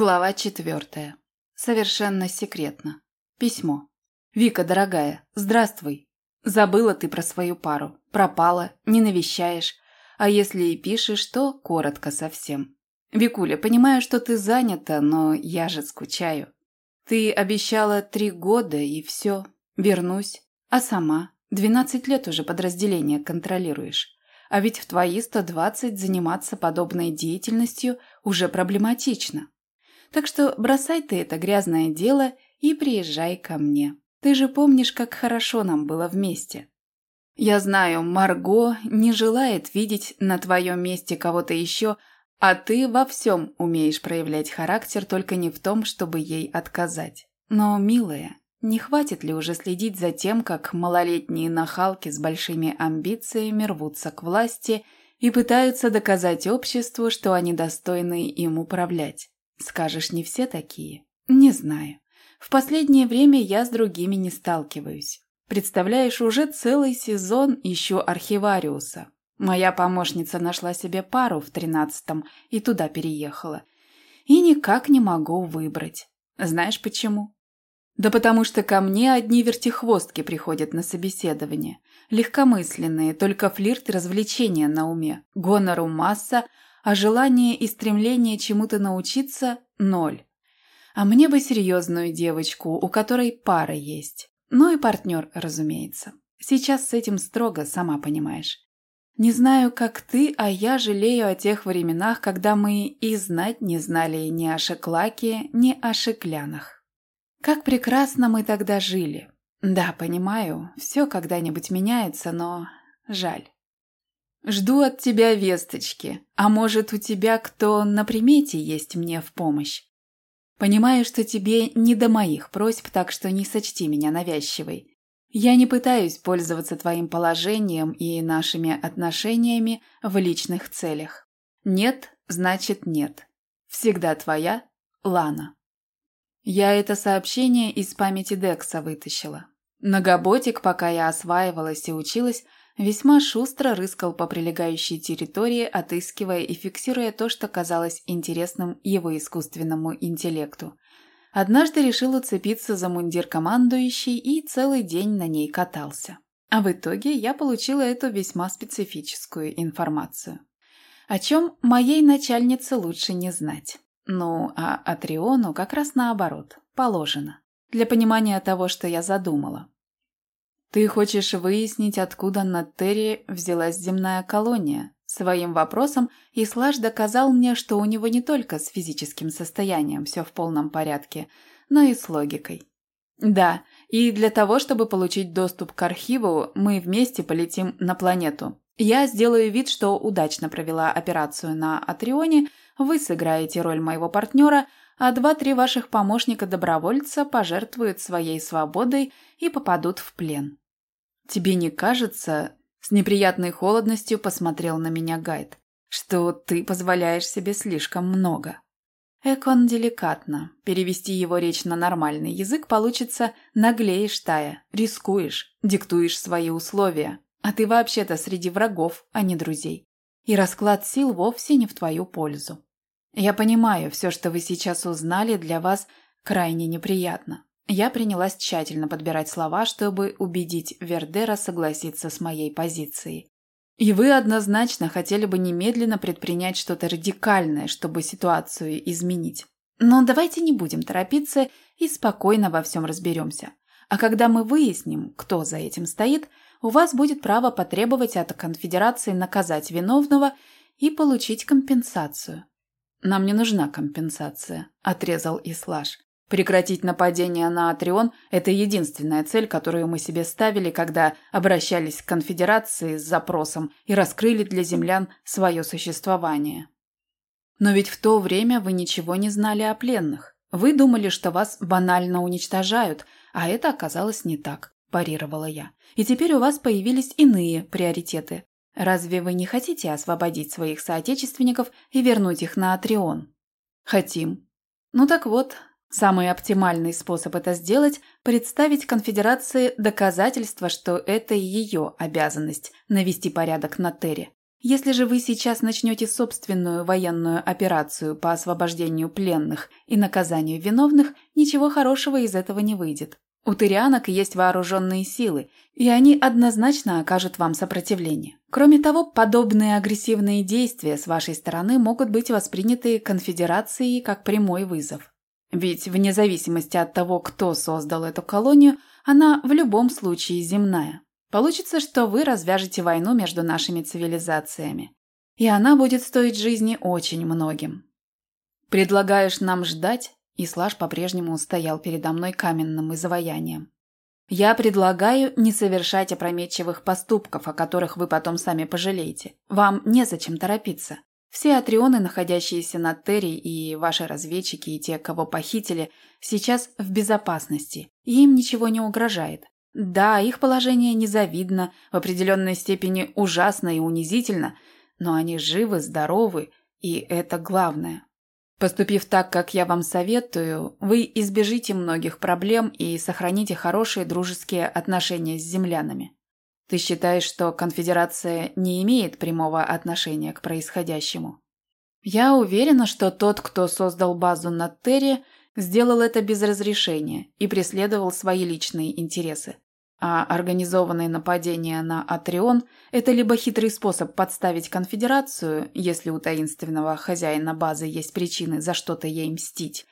Глава четвертая. Совершенно секретно. Письмо. «Вика, дорогая, здравствуй. Забыла ты про свою пару. Пропала, не навещаешь. А если и пишешь, то коротко совсем. Викуля, понимаю, что ты занята, но я же скучаю. Ты обещала три года и все. Вернусь. А сама? Двенадцать лет уже подразделение контролируешь. А ведь в твои сто двадцать заниматься подобной деятельностью уже проблематично. Так что бросай ты это грязное дело и приезжай ко мне. Ты же помнишь, как хорошо нам было вместе. Я знаю, Марго не желает видеть на твоем месте кого-то еще, а ты во всем умеешь проявлять характер, только не в том, чтобы ей отказать. Но, милая, не хватит ли уже следить за тем, как малолетние нахалки с большими амбициями рвутся к власти и пытаются доказать обществу, что они достойны им управлять? Скажешь, не все такие? Не знаю. В последнее время я с другими не сталкиваюсь. Представляешь, уже целый сезон ищу архивариуса. Моя помощница нашла себе пару в тринадцатом и туда переехала. И никак не могу выбрать. Знаешь почему? Да потому что ко мне одни вертихвостки приходят на собеседование. Легкомысленные, только флирт и развлечения на уме. Гонору масса, а желание и стремление чему-то научиться – ноль. А мне бы серьезную девочку, у которой пара есть. Ну и партнер, разумеется. Сейчас с этим строго, сама понимаешь. Не знаю, как ты, а я жалею о тех временах, когда мы и знать не знали ни о шеклаке, ни о шеклянах. Как прекрасно мы тогда жили. Да, понимаю, все когда-нибудь меняется, но жаль. Жду от тебя весточки. А может, у тебя кто на примете есть мне в помощь? Понимаю, что тебе не до моих просьб, так что не сочти меня навязчивой. Я не пытаюсь пользоваться твоим положением и нашими отношениями в личных целях. Нет, значит нет. Всегда твоя Лана. Я это сообщение из памяти Декса вытащила. Многоботик, пока я осваивалась и училась, Весьма шустро рыскал по прилегающей территории, отыскивая и фиксируя то, что казалось интересным его искусственному интеллекту. Однажды решил уцепиться за мундир командующей и целый день на ней катался. А в итоге я получила эту весьма специфическую информацию. О чем моей начальнице лучше не знать. Ну, а Атриону как раз наоборот, положено. Для понимания того, что я задумала. Ты хочешь выяснить, откуда на Терри взялась земная колония? Своим вопросом Ислаш доказал мне, что у него не только с физическим состоянием все в полном порядке, но и с логикой. Да, и для того, чтобы получить доступ к архиву, мы вместе полетим на планету. Я сделаю вид, что удачно провела операцию на Атрионе, вы сыграете роль моего партнера, а два-три ваших помощника-добровольца пожертвуют своей свободой и попадут в плен. Тебе не кажется, с неприятной холодностью посмотрел на меня Гайд, что ты позволяешь себе слишком много? Экон деликатно. Перевести его речь на нормальный язык получится «наглеешь, Тая, рискуешь, диктуешь свои условия, а ты вообще-то среди врагов, а не друзей. И расклад сил вовсе не в твою пользу. Я понимаю, все, что вы сейчас узнали, для вас крайне неприятно. Я принялась тщательно подбирать слова, чтобы убедить Вердера согласиться с моей позицией. И вы однозначно хотели бы немедленно предпринять что-то радикальное, чтобы ситуацию изменить. Но давайте не будем торопиться и спокойно во всем разберемся. А когда мы выясним, кто за этим стоит, у вас будет право потребовать от конфедерации наказать виновного и получить компенсацию. «Нам не нужна компенсация», – отрезал Ислаш. «Прекратить нападение на Атрион – это единственная цель, которую мы себе ставили, когда обращались к конфедерации с запросом и раскрыли для землян свое существование». «Но ведь в то время вы ничего не знали о пленных. Вы думали, что вас банально уничтожают, а это оказалось не так», – парировала я. «И теперь у вас появились иные приоритеты. Разве вы не хотите освободить своих соотечественников и вернуть их на Атрион? Хотим. Ну так вот, самый оптимальный способ это сделать – представить конфедерации доказательства, что это ее обязанность – навести порядок на Терре. Если же вы сейчас начнете собственную военную операцию по освобождению пленных и наказанию виновных, ничего хорошего из этого не выйдет. У тырианок есть вооруженные силы, и они однозначно окажут вам сопротивление. Кроме того, подобные агрессивные действия с вашей стороны могут быть восприняты конфедерацией как прямой вызов. Ведь вне зависимости от того, кто создал эту колонию, она в любом случае земная. Получится, что вы развяжете войну между нашими цивилизациями. И она будет стоить жизни очень многим. Предлагаешь нам ждать? Ислаш по-прежнему стоял передо мной каменным изваянием. Я предлагаю не совершать опрометчивых поступков, о которых вы потом сами пожалеете. Вам незачем торопиться. Все атрионы, находящиеся на Терри, и ваши разведчики, и те, кого похитили, сейчас в безопасности, и им ничего не угрожает. Да, их положение незавидно, в определенной степени ужасно и унизительно, но они живы, здоровы, и это главное. Поступив так, как я вам советую, вы избежите многих проблем и сохраните хорошие дружеские отношения с землянами. Ты считаешь, что конфедерация не имеет прямого отношения к происходящему? Я уверена, что тот, кто создал базу на Терре, сделал это без разрешения и преследовал свои личные интересы. А организованное нападение на Атрион – это либо хитрый способ подставить конфедерацию, если у таинственного хозяина базы есть причины за что-то ей мстить,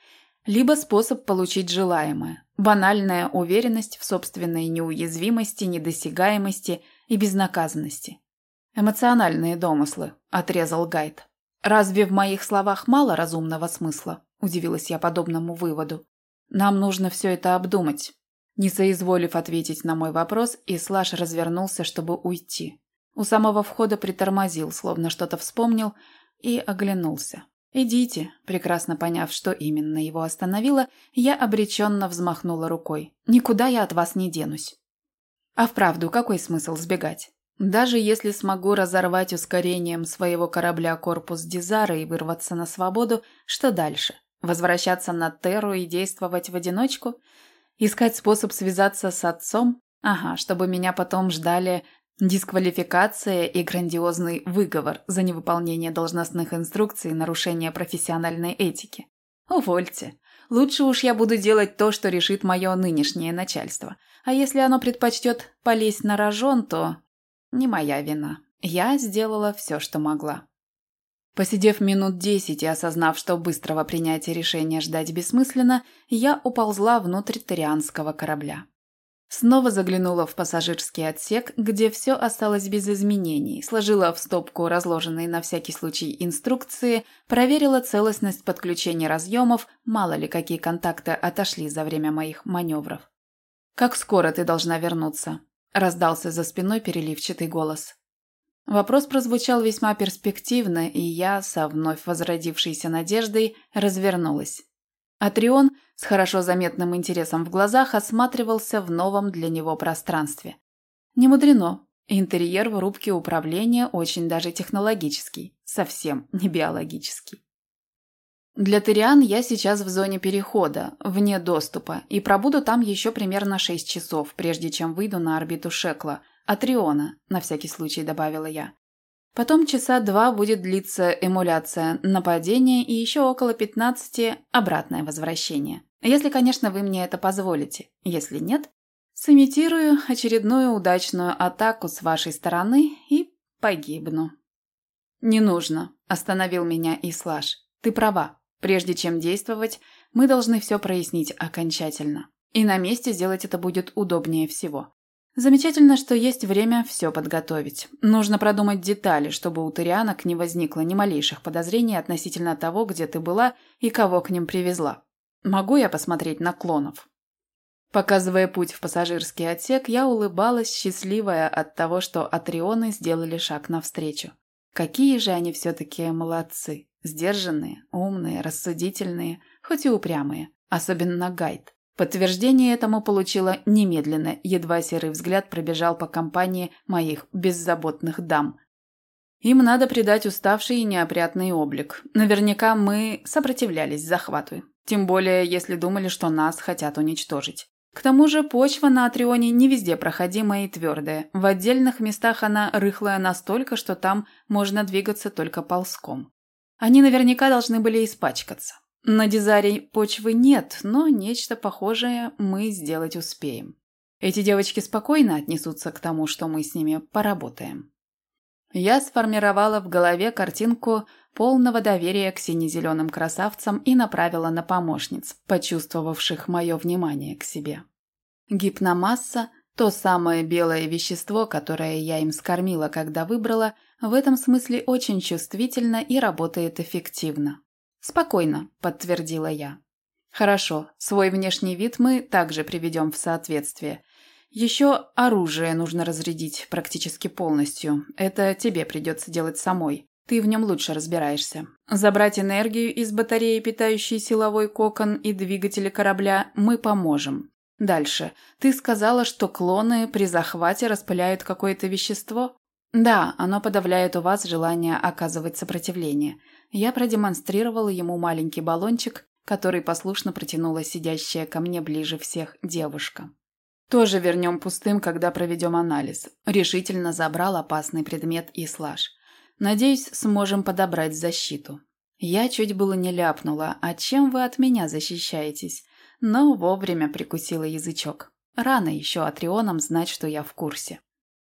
либо способ получить желаемое – банальная уверенность в собственной неуязвимости, недосягаемости и безнаказанности. «Эмоциональные домыслы», – отрезал Гайд. «Разве в моих словах мало разумного смысла?» – удивилась я подобному выводу. «Нам нужно все это обдумать, не соизволив ответить на мой вопрос, Ислаш развернулся, чтобы уйти. У самого входа притормозил, словно что-то вспомнил, и оглянулся. «Идите», прекрасно поняв, что именно его остановило, я обреченно взмахнула рукой. «Никуда я от вас не денусь». А вправду, какой смысл сбегать? Даже если смогу разорвать ускорением своего корабля корпус Дизара и вырваться на свободу, что дальше? Возвращаться на Терру и действовать в одиночку – Искать способ связаться с отцом? Ага, чтобы меня потом ждали дисквалификация и грандиозный выговор за невыполнение должностных инструкций и нарушение профессиональной этики. Увольте. Лучше уж я буду делать то, что решит мое нынешнее начальство. А если оно предпочтет полезть на рожон, то не моя вина. Я сделала все, что могла. Посидев минут десять и осознав, что быстрого принятия решения ждать бессмысленно, я уползла внутрь тарианского корабля. Снова заглянула в пассажирский отсек, где все осталось без изменений, сложила в стопку разложенные на всякий случай инструкции, проверила целостность подключения разъемов, мало ли какие контакты отошли за время моих маневров. «Как скоро ты должна вернуться?» – раздался за спиной переливчатый голос. Вопрос прозвучал весьма перспективно, и я, со вновь возродившейся надеждой, развернулась. Атрион с хорошо заметным интересом в глазах осматривался в новом для него пространстве. Не мудрено. Интерьер в рубке управления очень даже технологический, совсем не биологический. Для Тириан я сейчас в зоне перехода, вне доступа, и пробуду там еще примерно 6 часов, прежде чем выйду на орбиту Шекла – Атриона, на всякий случай добавила я. Потом часа два будет длиться эмуляция нападения и еще около пятнадцати обратное возвращение. Если, конечно, вы мне это позволите. Если нет, сымитирую очередную удачную атаку с вашей стороны и погибну. «Не нужно», – остановил меня Ислаш. «Ты права. Прежде чем действовать, мы должны все прояснить окончательно. И на месте сделать это будет удобнее всего. Замечательно, что есть время все подготовить. Нужно продумать детали, чтобы у Торианок не возникло ни малейших подозрений относительно того, где ты была и кого к ним привезла. Могу я посмотреть на клонов?» Показывая путь в пассажирский отсек, я улыбалась, счастливая от того, что Атрионы сделали шаг навстречу. Какие же они все-таки молодцы. Сдержанные, умные, рассудительные, хоть и упрямые. Особенно Гайд. Подтверждение этому получила немедленно, едва серый взгляд пробежал по компании моих беззаботных дам. Им надо придать уставший и неопрятный облик. Наверняка мы сопротивлялись захвату. Тем более, если думали, что нас хотят уничтожить. К тому же почва на Атрионе не везде проходимая и твердая. В отдельных местах она рыхлая настолько, что там можно двигаться только ползком. Они наверняка должны были испачкаться. На Дизаре почвы нет, но нечто похожее мы сделать успеем. Эти девочки спокойно отнесутся к тому, что мы с ними поработаем. Я сформировала в голове картинку полного доверия к сине-зеленым красавцам и направила на помощниц, почувствовавших мое внимание к себе. Гипномасса – то самое белое вещество, которое я им скормила, когда выбрала, в этом смысле очень чувствительно и работает эффективно. «Спокойно», – подтвердила я. «Хорошо, свой внешний вид мы также приведем в соответствие. Еще оружие нужно разрядить практически полностью. Это тебе придется делать самой. Ты в нем лучше разбираешься. Забрать энергию из батареи, питающей силовой кокон и двигатели корабля, мы поможем. Дальше. Ты сказала, что клоны при захвате распыляют какое-то вещество? Да, оно подавляет у вас желание оказывать сопротивление. Я продемонстрировала ему маленький баллончик, который послушно протянула сидящая ко мне ближе всех девушка. Тоже вернем пустым, когда проведем анализ. Решительно забрал опасный предмет и слаж. Надеюсь, сможем подобрать защиту. Я чуть было не ляпнула, а чем вы от меня защищаетесь? Но вовремя прикусила язычок. Рано еще Атрионам знать, что я в курсе.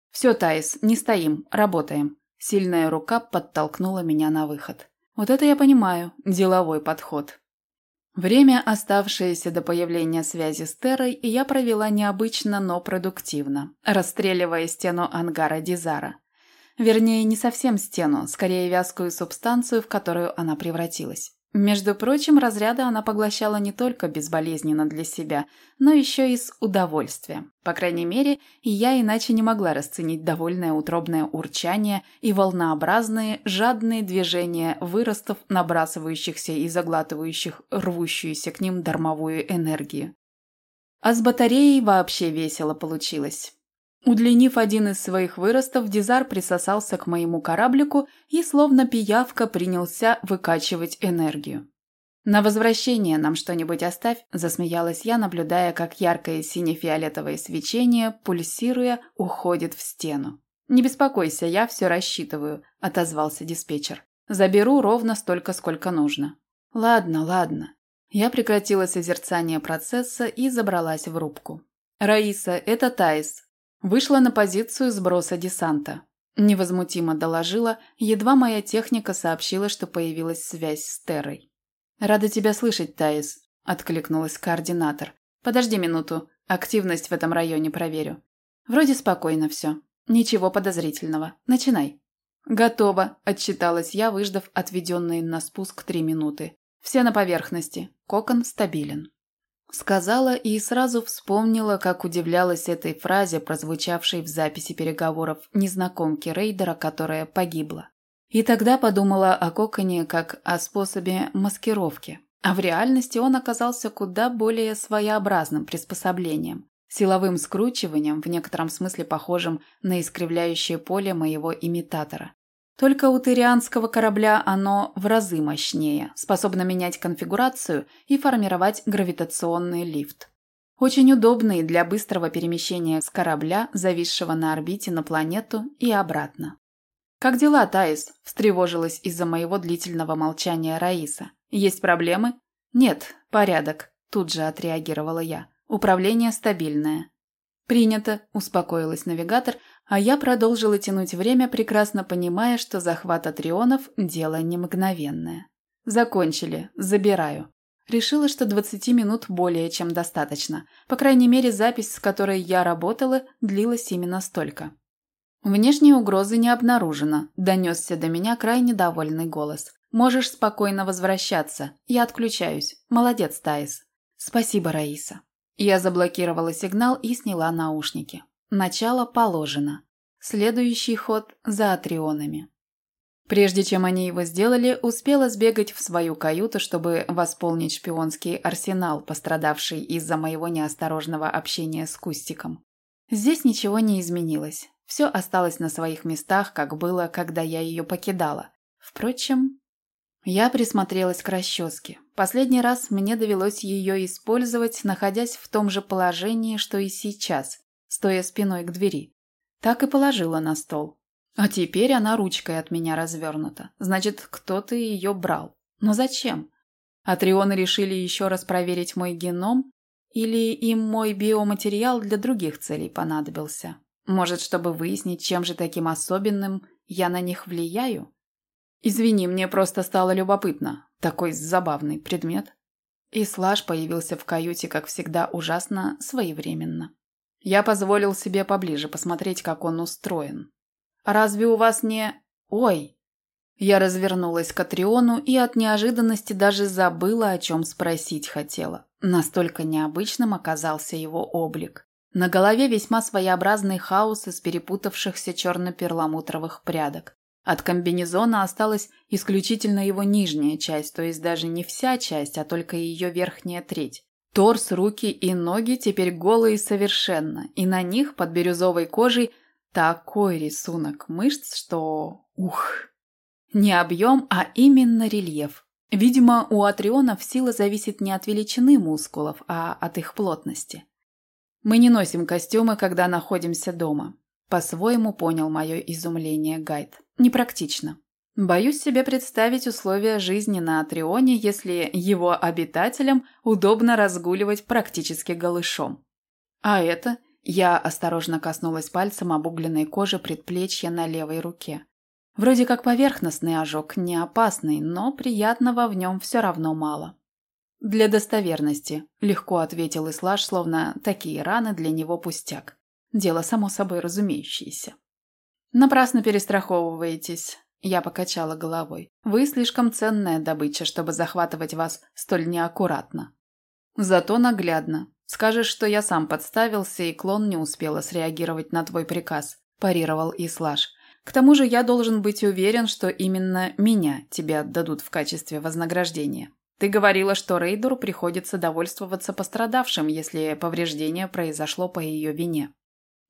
«Все, Таис, не стоим, работаем». Сильная рука подтолкнула меня на выход. Вот это я понимаю, деловой подход. Время, оставшееся до появления связи с Террой, я провела необычно, но продуктивно, расстреливая стену ангара Дизара. Вернее, не совсем стену, скорее вязкую субстанцию, в которую она превратилась. Между прочим, разряды она поглощала не только безболезненно для себя, но еще и с удовольствием. По крайней мере, я иначе не могла расценить довольное утробное урчание и волнообразные, жадные движения выростов, набрасывающихся и заглатывающих рвущуюся к ним дармовую энергию. А с батареей вообще весело получилось. Удлинив один из своих выростов, Дизар присосался к моему кораблику и, словно пиявка, принялся выкачивать энергию. «На возвращение нам что-нибудь оставь», – засмеялась я, наблюдая, как яркое сине-фиолетовое свечение, пульсируя, уходит в стену. «Не беспокойся, я все рассчитываю», – отозвался диспетчер. «Заберу ровно столько, сколько нужно». «Ладно, ладно». Я прекратила созерцание процесса и забралась в рубку. «Раиса, это Таис. Вышла на позицию сброса десанта. Невозмутимо доложила, едва моя техника сообщила, что появилась связь с Террой. «Рада тебя слышать, Таис», – откликнулась координатор. «Подожди минуту, активность в этом районе проверю». «Вроде спокойно все. Ничего подозрительного. Начинай». «Готово», – отчиталась я, выждав отведенные на спуск три минуты. «Все на поверхности. Кокон стабилен». Сказала и сразу вспомнила, как удивлялась этой фразе, прозвучавшей в записи переговоров незнакомки рейдера, которая погибла. И тогда подумала о коконе как о способе маскировки. А в реальности он оказался куда более своеобразным приспособлением, силовым скручиванием, в некотором смысле похожим на искривляющее поле моего имитатора. Только у тырианского корабля оно в разы мощнее, способно менять конфигурацию и формировать гравитационный лифт. Очень удобный для быстрого перемещения с корабля, зависшего на орбите на планету и обратно. «Как дела, Таис?» – встревожилась из-за моего длительного молчания Раиса. «Есть проблемы?» «Нет, порядок», – тут же отреагировала я. «Управление стабильное». «Принято», – успокоилась навигатор, а я продолжила тянуть время, прекрасно понимая, что захват атрионов – дело не мгновенное. «Закончили. Забираю». Решила, что 20 минут более чем достаточно. По крайней мере, запись, с которой я работала, длилась именно столько. «Внешней угрозы не обнаружено», – донесся до меня крайне довольный голос. «Можешь спокойно возвращаться. Я отключаюсь. Молодец, Таис». «Спасибо, Раиса». Я заблокировала сигнал и сняла наушники. Начало положено. Следующий ход за атрионами. Прежде чем они его сделали, успела сбегать в свою каюту, чтобы восполнить шпионский арсенал, пострадавший из-за моего неосторожного общения с Кустиком. Здесь ничего не изменилось. Все осталось на своих местах, как было, когда я ее покидала. Впрочем, Я присмотрелась к расческе. Последний раз мне довелось ее использовать, находясь в том же положении, что и сейчас, стоя спиной к двери. Так и положила на стол. А теперь она ручкой от меня развернута. Значит, кто-то ее брал. Но зачем? Атрионы решили еще раз проверить мой геном? Или им мой биоматериал для других целей понадобился? Может, чтобы выяснить, чем же таким особенным я на них влияю? «Извини, мне просто стало любопытно. Такой забавный предмет». И Слаж появился в каюте, как всегда, ужасно своевременно. Я позволил себе поближе посмотреть, как он устроен. «Разве у вас не...» «Ой!» Я развернулась к Атриону и от неожиданности даже забыла, о чем спросить хотела. Настолько необычным оказался его облик. На голове весьма своеобразный хаос из перепутавшихся черно-перламутровых прядок. От комбинезона осталась исключительно его нижняя часть, то есть даже не вся часть, а только ее верхняя треть. Торс, руки и ноги теперь голые совершенно, и на них под бирюзовой кожей такой рисунок мышц, что... Ух! Не объем, а именно рельеф. Видимо, у атрионов сила зависит не от величины мускулов, а от их плотности. Мы не носим костюмы, когда находимся дома. По-своему понял мое изумление Гайд. Непрактично. Боюсь себе представить условия жизни на Атрионе, если его обитателям удобно разгуливать практически голышом. А это... Я осторожно коснулась пальцем обугленной кожи предплечья на левой руке. Вроде как поверхностный ожог, не опасный, но приятного в нем все равно мало. «Для достоверности», – легко ответил Ислаш, словно такие раны для него пустяк. Дело само собой разумеющееся. Напрасно перестраховываетесь. Я покачала головой. Вы слишком ценная добыча, чтобы захватывать вас столь неаккуратно. Зато наглядно. Скажешь, что я сам подставился, и клон не успела среагировать на твой приказ, парировал Ислаш. К тому же я должен быть уверен, что именно меня тебе отдадут в качестве вознаграждения. Ты говорила, что Рейдеру приходится довольствоваться пострадавшим, если повреждение произошло по ее вине.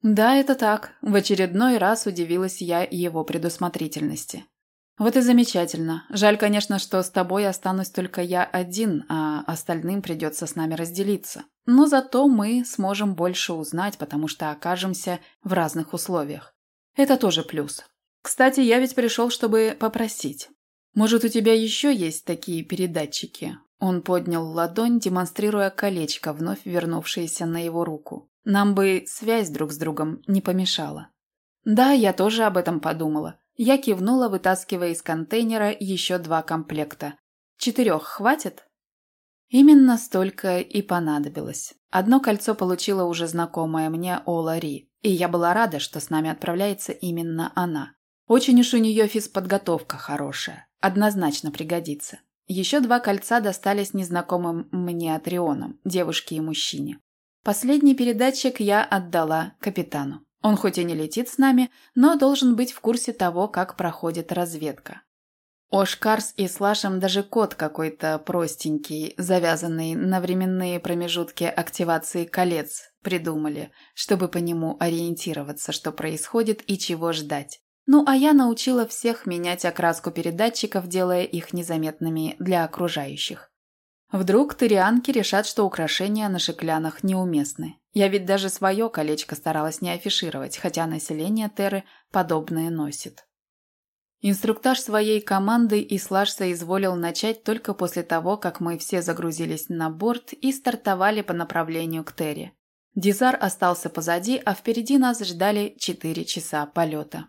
Да, это так. В очередной раз удивилась я его предусмотрительности. Вот и замечательно. Жаль, конечно, что с тобой останусь только я один, а остальным придется с нами разделиться. Но зато мы сможем больше узнать, потому что окажемся в разных условиях. Это тоже плюс. Кстати, я ведь пришел, чтобы попросить. Может, у тебя еще есть такие передатчики? Он поднял ладонь, демонстрируя колечко, вновь вернувшееся на его руку. Нам бы связь друг с другом не помешала. Да, я тоже об этом подумала. Я кивнула, вытаскивая из контейнера еще два комплекта. Четырех хватит? Именно столько и понадобилось. Одно кольцо получила уже знакомая мне Ола Ри, и я была рада, что с нами отправляется именно она. Очень уж у нее физподготовка хорошая, однозначно пригодится. Еще два кольца достались незнакомым мне Атрионам, девушке и мужчине. Последний передатчик я отдала капитану. Он хоть и не летит с нами, но должен быть в курсе того, как проходит разведка. Ошкарс и Слашем даже код какой-то простенький, завязанный на временные промежутки активации колец, придумали, чтобы по нему ориентироваться, что происходит и чего ждать. Ну а я научила всех менять окраску передатчиков, делая их незаметными для окружающих. Вдруг тырианки решат, что украшения на шиклянах неуместны. Я ведь даже свое колечко старалась не афишировать, хотя население Терры подобное носит. Инструктаж своей команды Ислаш соизволил начать только после того, как мы все загрузились на борт и стартовали по направлению к Терре. Дизар остался позади, а впереди нас ждали 4 часа полета.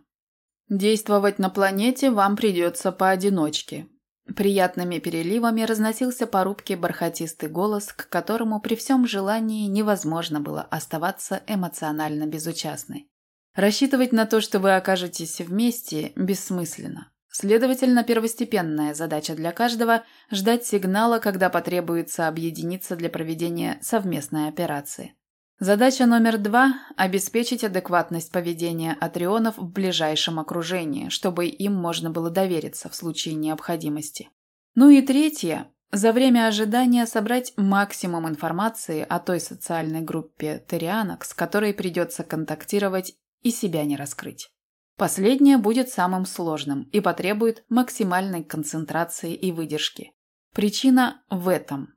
«Действовать на планете вам придется поодиночке», Приятными переливами разносился по рубке бархатистый голос, к которому при всем желании невозможно было оставаться эмоционально безучастной. Рассчитывать на то, что вы окажетесь вместе, бессмысленно. Следовательно, первостепенная задача для каждого – ждать сигнала, когда потребуется объединиться для проведения совместной операции. Задача номер два – обеспечить адекватность поведения атрионов в ближайшем окружении, чтобы им можно было довериться в случае необходимости. Ну и третье – за время ожидания собрать максимум информации о той социальной группе терианок, с которой придется контактировать и себя не раскрыть. Последнее будет самым сложным и потребует максимальной концентрации и выдержки. Причина в этом.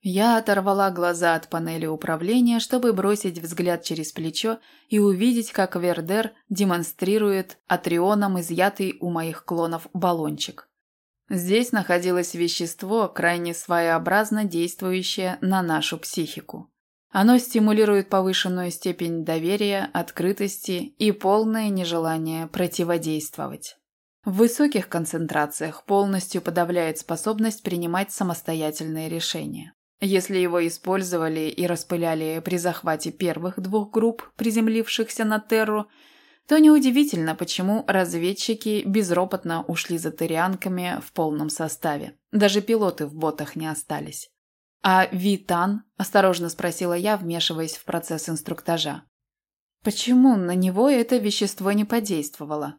Я оторвала глаза от панели управления, чтобы бросить взгляд через плечо и увидеть, как Вердер демонстрирует атрионом изъятый у моих клонов баллончик. Здесь находилось вещество, крайне своеобразно действующее на нашу психику. Оно стимулирует повышенную степень доверия, открытости и полное нежелание противодействовать. В высоких концентрациях полностью подавляет способность принимать самостоятельные решения. Если его использовали и распыляли при захвате первых двух групп, приземлившихся на Терру, то неудивительно, почему разведчики безропотно ушли за тарианками в полном составе. Даже пилоты в ботах не остались. «А Витан?» – осторожно спросила я, вмешиваясь в процесс инструктажа. «Почему на него это вещество не подействовало?»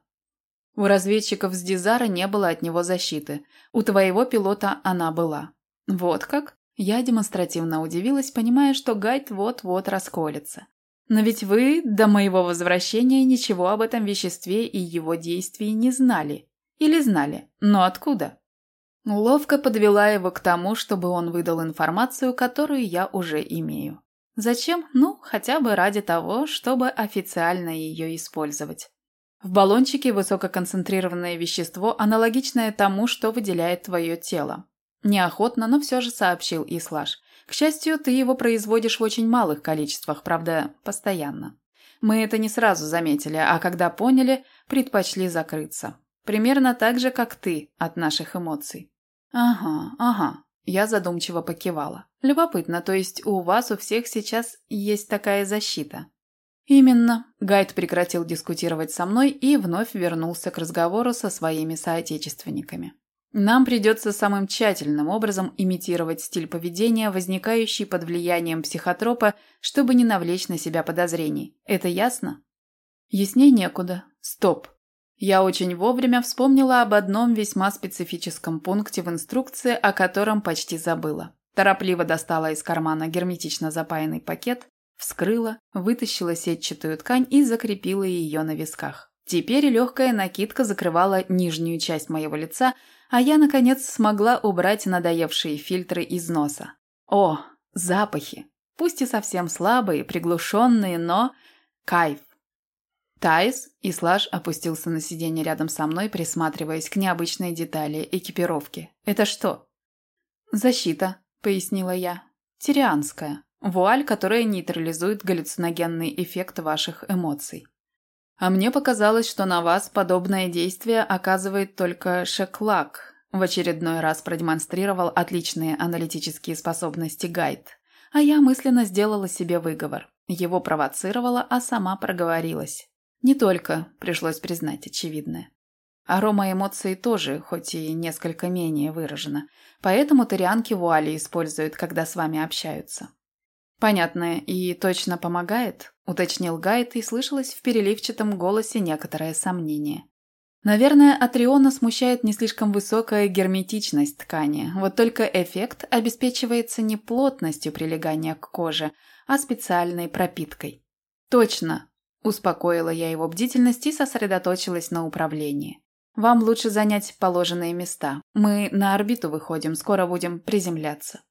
«У разведчиков с Дизара не было от него защиты. У твоего пилота она была». «Вот как?» Я демонстративно удивилась, понимая, что гайд вот-вот расколется. «Но ведь вы до моего возвращения ничего об этом веществе и его действии не знали. Или знали, но откуда?» Ловко подвела его к тому, чтобы он выдал информацию, которую я уже имею. Зачем? Ну, хотя бы ради того, чтобы официально ее использовать. В баллончике высококонцентрированное вещество, аналогичное тому, что выделяет твое тело. Неохотно, но все же сообщил Ислаш. К счастью, ты его производишь в очень малых количествах, правда, постоянно. Мы это не сразу заметили, а когда поняли, предпочли закрыться. Примерно так же, как ты от наших эмоций. Ага, ага. Я задумчиво покивала. Любопытно, то есть у вас у всех сейчас есть такая защита? Именно. Гайд прекратил дискутировать со мной и вновь вернулся к разговору со своими соотечественниками. Нам придется самым тщательным образом имитировать стиль поведения, возникающий под влиянием психотропа, чтобы не навлечь на себя подозрений. Это ясно? Ясней некуда. Стоп. Я очень вовремя вспомнила об одном весьма специфическом пункте в инструкции, о котором почти забыла. Торопливо достала из кармана герметично запаянный пакет, вскрыла, вытащила сетчатую ткань и закрепила ее на висках. Теперь легкая накидка закрывала нижнюю часть моего лица, а я, наконец, смогла убрать надоевшие фильтры из носа. О, запахи! Пусть и совсем слабые, приглушенные, но... Кайф! Тайс и Слаж опустился на сиденье рядом со мной, присматриваясь к необычной детали экипировки. «Это что?» «Защита», — пояснила я. «Тирианская. Вуаль, которая нейтрализует галлюциногенный эффект ваших эмоций. А мне показалось, что на вас подобное действие оказывает только Шеклак», в очередной раз продемонстрировал отличные аналитические способности Гайд. А я мысленно сделала себе выговор. Его провоцировала, а сама проговорилась. Не только, пришлось признать очевидное. Арома эмоций тоже, хоть и несколько менее выражена. Поэтому тарианки вуали используют, когда с вами общаются. «Понятно, и точно помогает?» – уточнил Гайд, и слышалось в переливчатом голосе некоторое сомнение. Наверное, Атриона смущает не слишком высокая герметичность ткани, вот только эффект обеспечивается не плотностью прилегания к коже, а специальной пропиткой. Точно, Успокоила я его бдительность и сосредоточилась на управлении. «Вам лучше занять положенные места. Мы на орбиту выходим, скоро будем приземляться».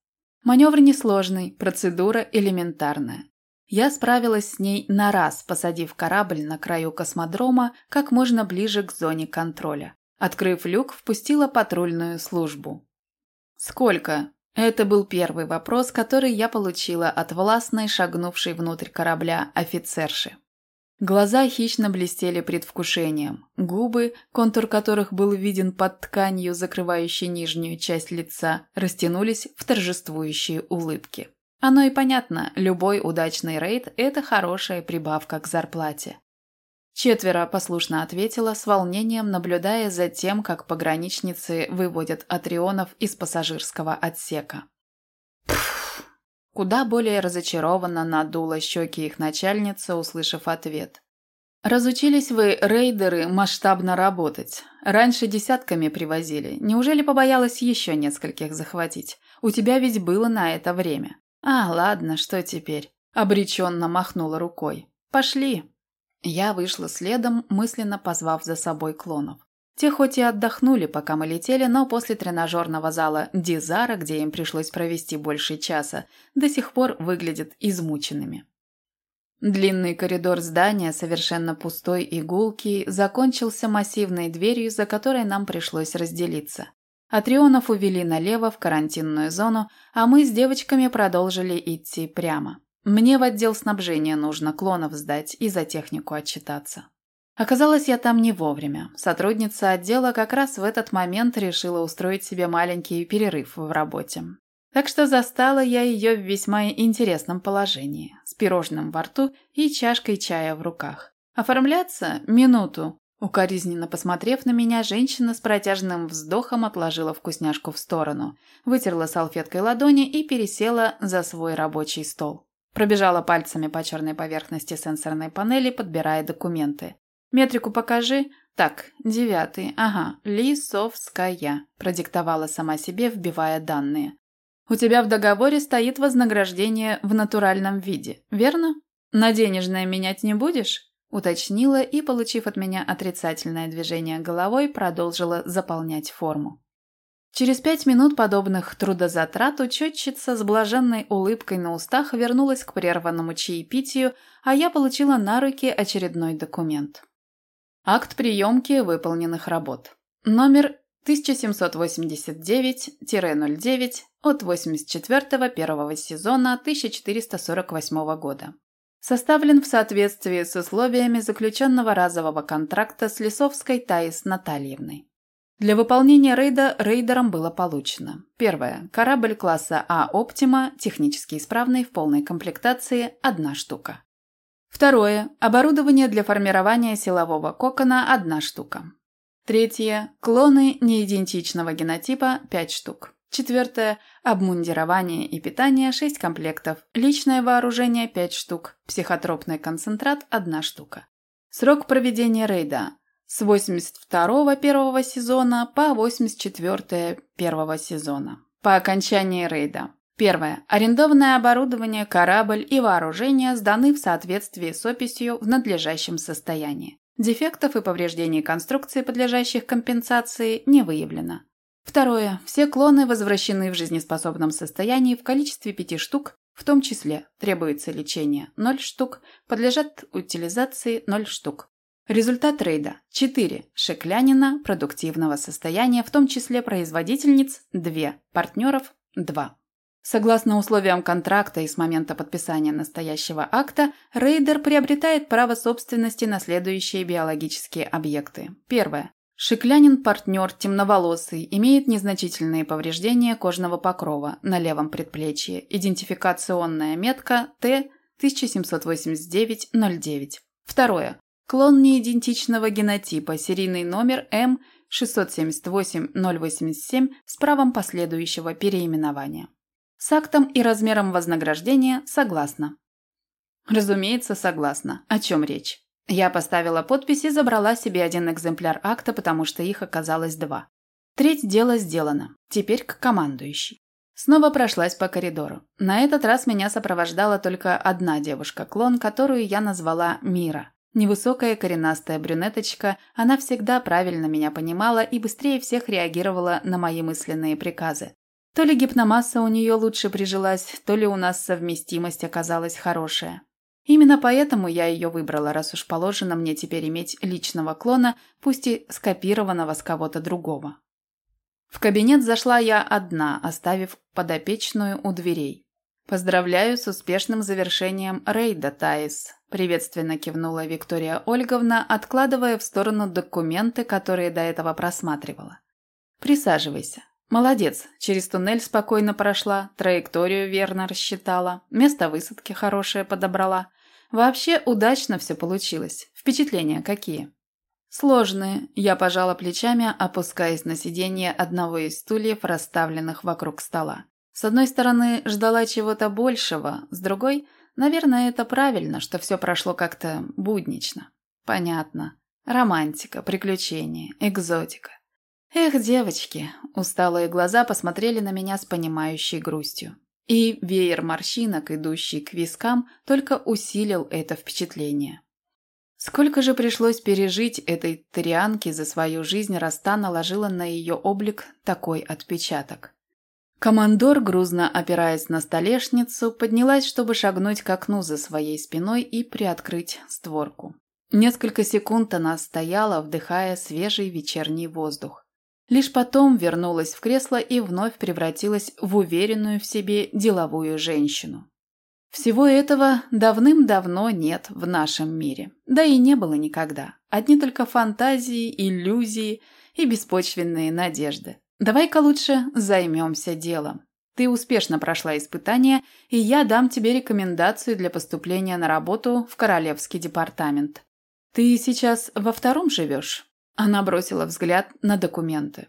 Маневр несложный, процедура элементарная. Я справилась с ней на раз, посадив корабль на краю космодрома как можно ближе к зоне контроля. Открыв люк, впустила патрульную службу. «Сколько?» Это был первый вопрос, который я получила от властной, шагнувшей внутрь корабля офицерши. Глаза хищно блестели предвкушением. Губы, контур которых был виден под тканью, закрывающей нижнюю часть лица, растянулись в торжествующие улыбки. Оно и понятно, любой удачный рейд – это хорошая прибавка к зарплате. Четверо послушно ответила, с волнением наблюдая за тем, как пограничницы выводят атрионов из пассажирского отсека. Куда более разочарованно надула щеки их начальница, услышав ответ. «Разучились вы, рейдеры, масштабно работать. Раньше десятками привозили. Неужели побоялась еще нескольких захватить? У тебя ведь было на это время». «А, ладно, что теперь?» Обреченно махнула рукой. «Пошли». Я вышла следом, мысленно позвав за собой клонов. Те хоть и отдохнули, пока мы летели, но после тренажерного зала Дизара, где им пришлось провести больше часа, до сих пор выглядят измученными. Длинный коридор здания, совершенно пустой и гулкий, закончился массивной дверью, за которой нам пришлось разделиться. Атрионов увели налево в карантинную зону, а мы с девочками продолжили идти прямо. Мне в отдел снабжения нужно клонов сдать и за технику отчитаться. Оказалось, я там не вовремя. Сотрудница отдела как раз в этот момент решила устроить себе маленький перерыв в работе. Так что застала я ее в весьма интересном положении, с пирожным во рту и чашкой чая в руках. «Оформляться? Минуту!» Укоризненно посмотрев на меня, женщина с протяжным вздохом отложила вкусняшку в сторону, вытерла салфеткой ладони и пересела за свой рабочий стол. Пробежала пальцами по черной поверхности сенсорной панели, подбирая документы. «Метрику покажи». «Так, девятый. Ага, Лисовская», – продиктовала сама себе, вбивая данные. «У тебя в договоре стоит вознаграждение в натуральном виде, верно? На денежное менять не будешь?» – уточнила и, получив от меня отрицательное движение головой, продолжила заполнять форму. Через пять минут подобных трудозатрат учетчица с блаженной улыбкой на устах вернулась к прерванному чаепитию, а я получила на руки очередной документ. Акт приемки выполненных работ. Номер 1789-09 от 84 первого сезона 1448 года. Составлен в соответствии с условиями заключенного разового контракта с Лисовской Таис Натальевной. Для выполнения рейда рейдером было получено. Первое. Корабль класса А «Оптима», технически исправный, в полной комплектации, одна штука. Второе. Оборудование для формирования силового кокона – одна штука. Третье. Клоны неидентичного генотипа – 5 штук. Четвертое. Обмундирование и питание – 6 комплектов. Личное вооружение – 5 штук. Психотропный концентрат – 1 штука. Срок проведения рейда – с 82 первого сезона по 84 первого сезона. По окончании рейда Первое. Арендованное оборудование, корабль и вооружение сданы в соответствии с описью в надлежащем состоянии. Дефектов и повреждений конструкции, подлежащих компенсации, не выявлено. Второе. Все клоны возвращены в жизнеспособном состоянии в количестве пяти штук, в том числе требуется лечение 0 штук, подлежат утилизации 0 штук. Результат рейда – 4 шеклянина продуктивного состояния, в том числе производительниц – 2, партнеров – 2. Согласно условиям контракта и с момента подписания настоящего акта, рейдер приобретает право собственности на следующие биологические объекты. Первое. Шиклянин-партнер темноволосый имеет незначительные повреждения кожного покрова на левом предплечье. Идентификационная метка Т-1789-09. Второе. Клон неидентичного генотипа, серийный номер М678-087 с правом последующего переименования. С актом и размером вознаграждения согласна. Разумеется, согласна. О чем речь? Я поставила подпись и забрала себе один экземпляр акта, потому что их оказалось два. Треть дела сделано. Теперь к командующей. Снова прошлась по коридору. На этот раз меня сопровождала только одна девушка-клон, которую я назвала Мира. Невысокая коренастая брюнеточка, она всегда правильно меня понимала и быстрее всех реагировала на мои мысленные приказы. То ли гипномасса у нее лучше прижилась, то ли у нас совместимость оказалась хорошая. Именно поэтому я ее выбрала, раз уж положено мне теперь иметь личного клона, пусть и скопированного с кого-то другого. В кабинет зашла я одна, оставив подопечную у дверей. «Поздравляю с успешным завершением рейда, Таис», – приветственно кивнула Виктория Ольговна, откладывая в сторону документы, которые до этого просматривала. «Присаживайся. Молодец, через туннель спокойно прошла, траекторию верно рассчитала, место высадки хорошее подобрала. Вообще удачно все получилось. Впечатления какие? Сложные. Я пожала плечами, опускаясь на сиденье одного из стульев, расставленных вокруг стола. С одной стороны, ждала чего-то большего, с другой, наверное, это правильно, что все прошло как-то буднично. Понятно. Романтика, приключения, экзотика. Эх, девочки, усталые глаза посмотрели на меня с понимающей грустью. И веер морщинок, идущий к вискам, только усилил это впечатление. Сколько же пришлось пережить этой тарианке за свою жизнь, раз та наложила на ее облик такой отпечаток. Командор, грузно опираясь на столешницу, поднялась, чтобы шагнуть к окну за своей спиной и приоткрыть створку. Несколько секунд она стояла, вдыхая свежий вечерний воздух. Лишь потом вернулась в кресло и вновь превратилась в уверенную в себе деловую женщину. Всего этого давным-давно нет в нашем мире. Да и не было никогда. Одни только фантазии, иллюзии и беспочвенные надежды. Давай-ка лучше займемся делом. Ты успешно прошла испытание, и я дам тебе рекомендацию для поступления на работу в Королевский департамент. Ты сейчас во втором живешь? Она бросила взгляд на документы.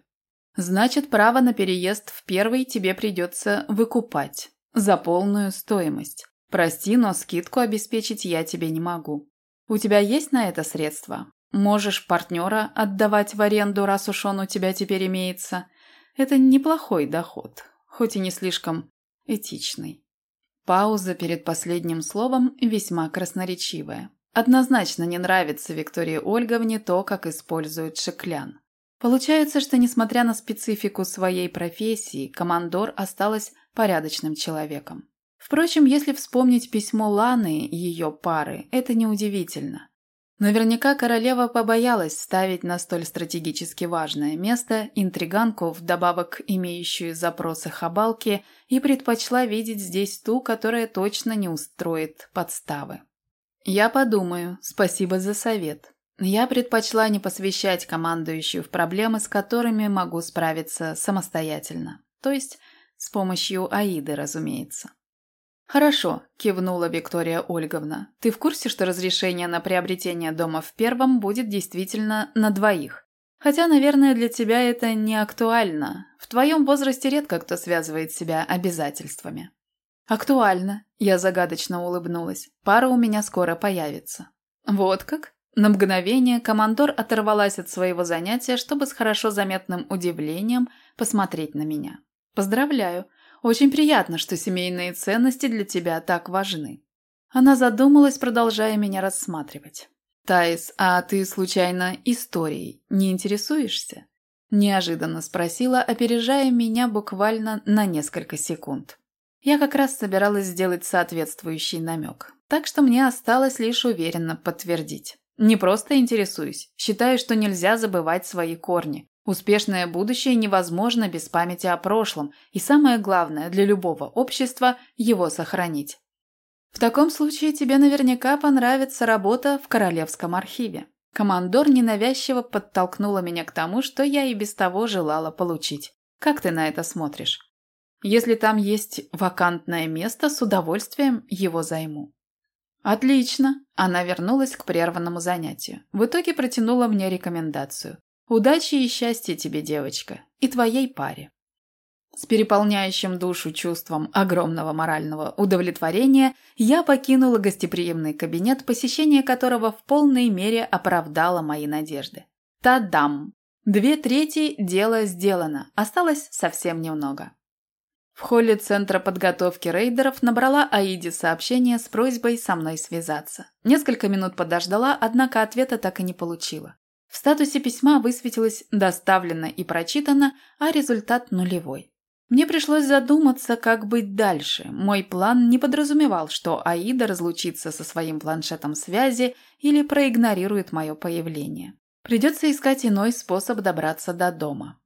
Значит, право на переезд в первый тебе придется выкупать. За полную стоимость. Прости, но скидку обеспечить я тебе не могу. У тебя есть на это средства? Можешь партнера отдавать в аренду, раз уж он у тебя теперь имеется. Это неплохой доход, хоть и не слишком этичный. Пауза перед последним словом весьма красноречивая. Однозначно не нравится Виктории Ольговне то, как использует шеклян. Получается, что несмотря на специфику своей профессии, командор осталась порядочным человеком. Впрочем, если вспомнить письмо Ланы и ее пары, это неудивительно. Наверняка королева побоялась ставить на столь стратегически важное место интриганку, вдобавок имеющую запросы хабалки, и предпочла видеть здесь ту, которая точно не устроит подставы. «Я подумаю. Спасибо за совет. Я предпочла не посвящать командующую в проблемы, с которыми могу справиться самостоятельно. То есть с помощью Аиды, разумеется». «Хорошо», – кивнула Виктория Ольговна. «Ты в курсе, что разрешение на приобретение дома в первом будет действительно на двоих? Хотя, наверное, для тебя это не актуально. В твоем возрасте редко кто связывает себя обязательствами». «Актуально», – я загадочно улыбнулась. «Пара у меня скоро появится». «Вот как?» На мгновение командор оторвалась от своего занятия, чтобы с хорошо заметным удивлением посмотреть на меня. «Поздравляю. Очень приятно, что семейные ценности для тебя так важны». Она задумалась, продолжая меня рассматривать. «Таис, а ты, случайно, историей не интересуешься?» Неожиданно спросила, опережая меня буквально на несколько секунд. Я как раз собиралась сделать соответствующий намек, так что мне осталось лишь уверенно подтвердить. Не просто интересуюсь, считаю, что нельзя забывать свои корни. Успешное будущее невозможно без памяти о прошлом, и самое главное для любого общества – его сохранить. В таком случае тебе наверняка понравится работа в Королевском архиве. Командор ненавязчиво подтолкнула меня к тому, что я и без того желала получить. Как ты на это смотришь? Если там есть вакантное место, с удовольствием его займу». «Отлично!» Она вернулась к прерванному занятию. В итоге протянула мне рекомендацию. «Удачи и счастья тебе, девочка, и твоей паре». С переполняющим душу чувством огромного морального удовлетворения я покинула гостеприимный кабинет, посещение которого в полной мере оправдало мои надежды. Тадам! Две трети дела сделано, осталось совсем немного. В холле Центра подготовки рейдеров набрала Аиде сообщение с просьбой со мной связаться. Несколько минут подождала, однако ответа так и не получила. В статусе письма высветилось «доставлено» и «прочитано», а результат нулевой. Мне пришлось задуматься, как быть дальше. Мой план не подразумевал, что Аида разлучится со своим планшетом связи или проигнорирует мое появление. Придется искать иной способ добраться до дома.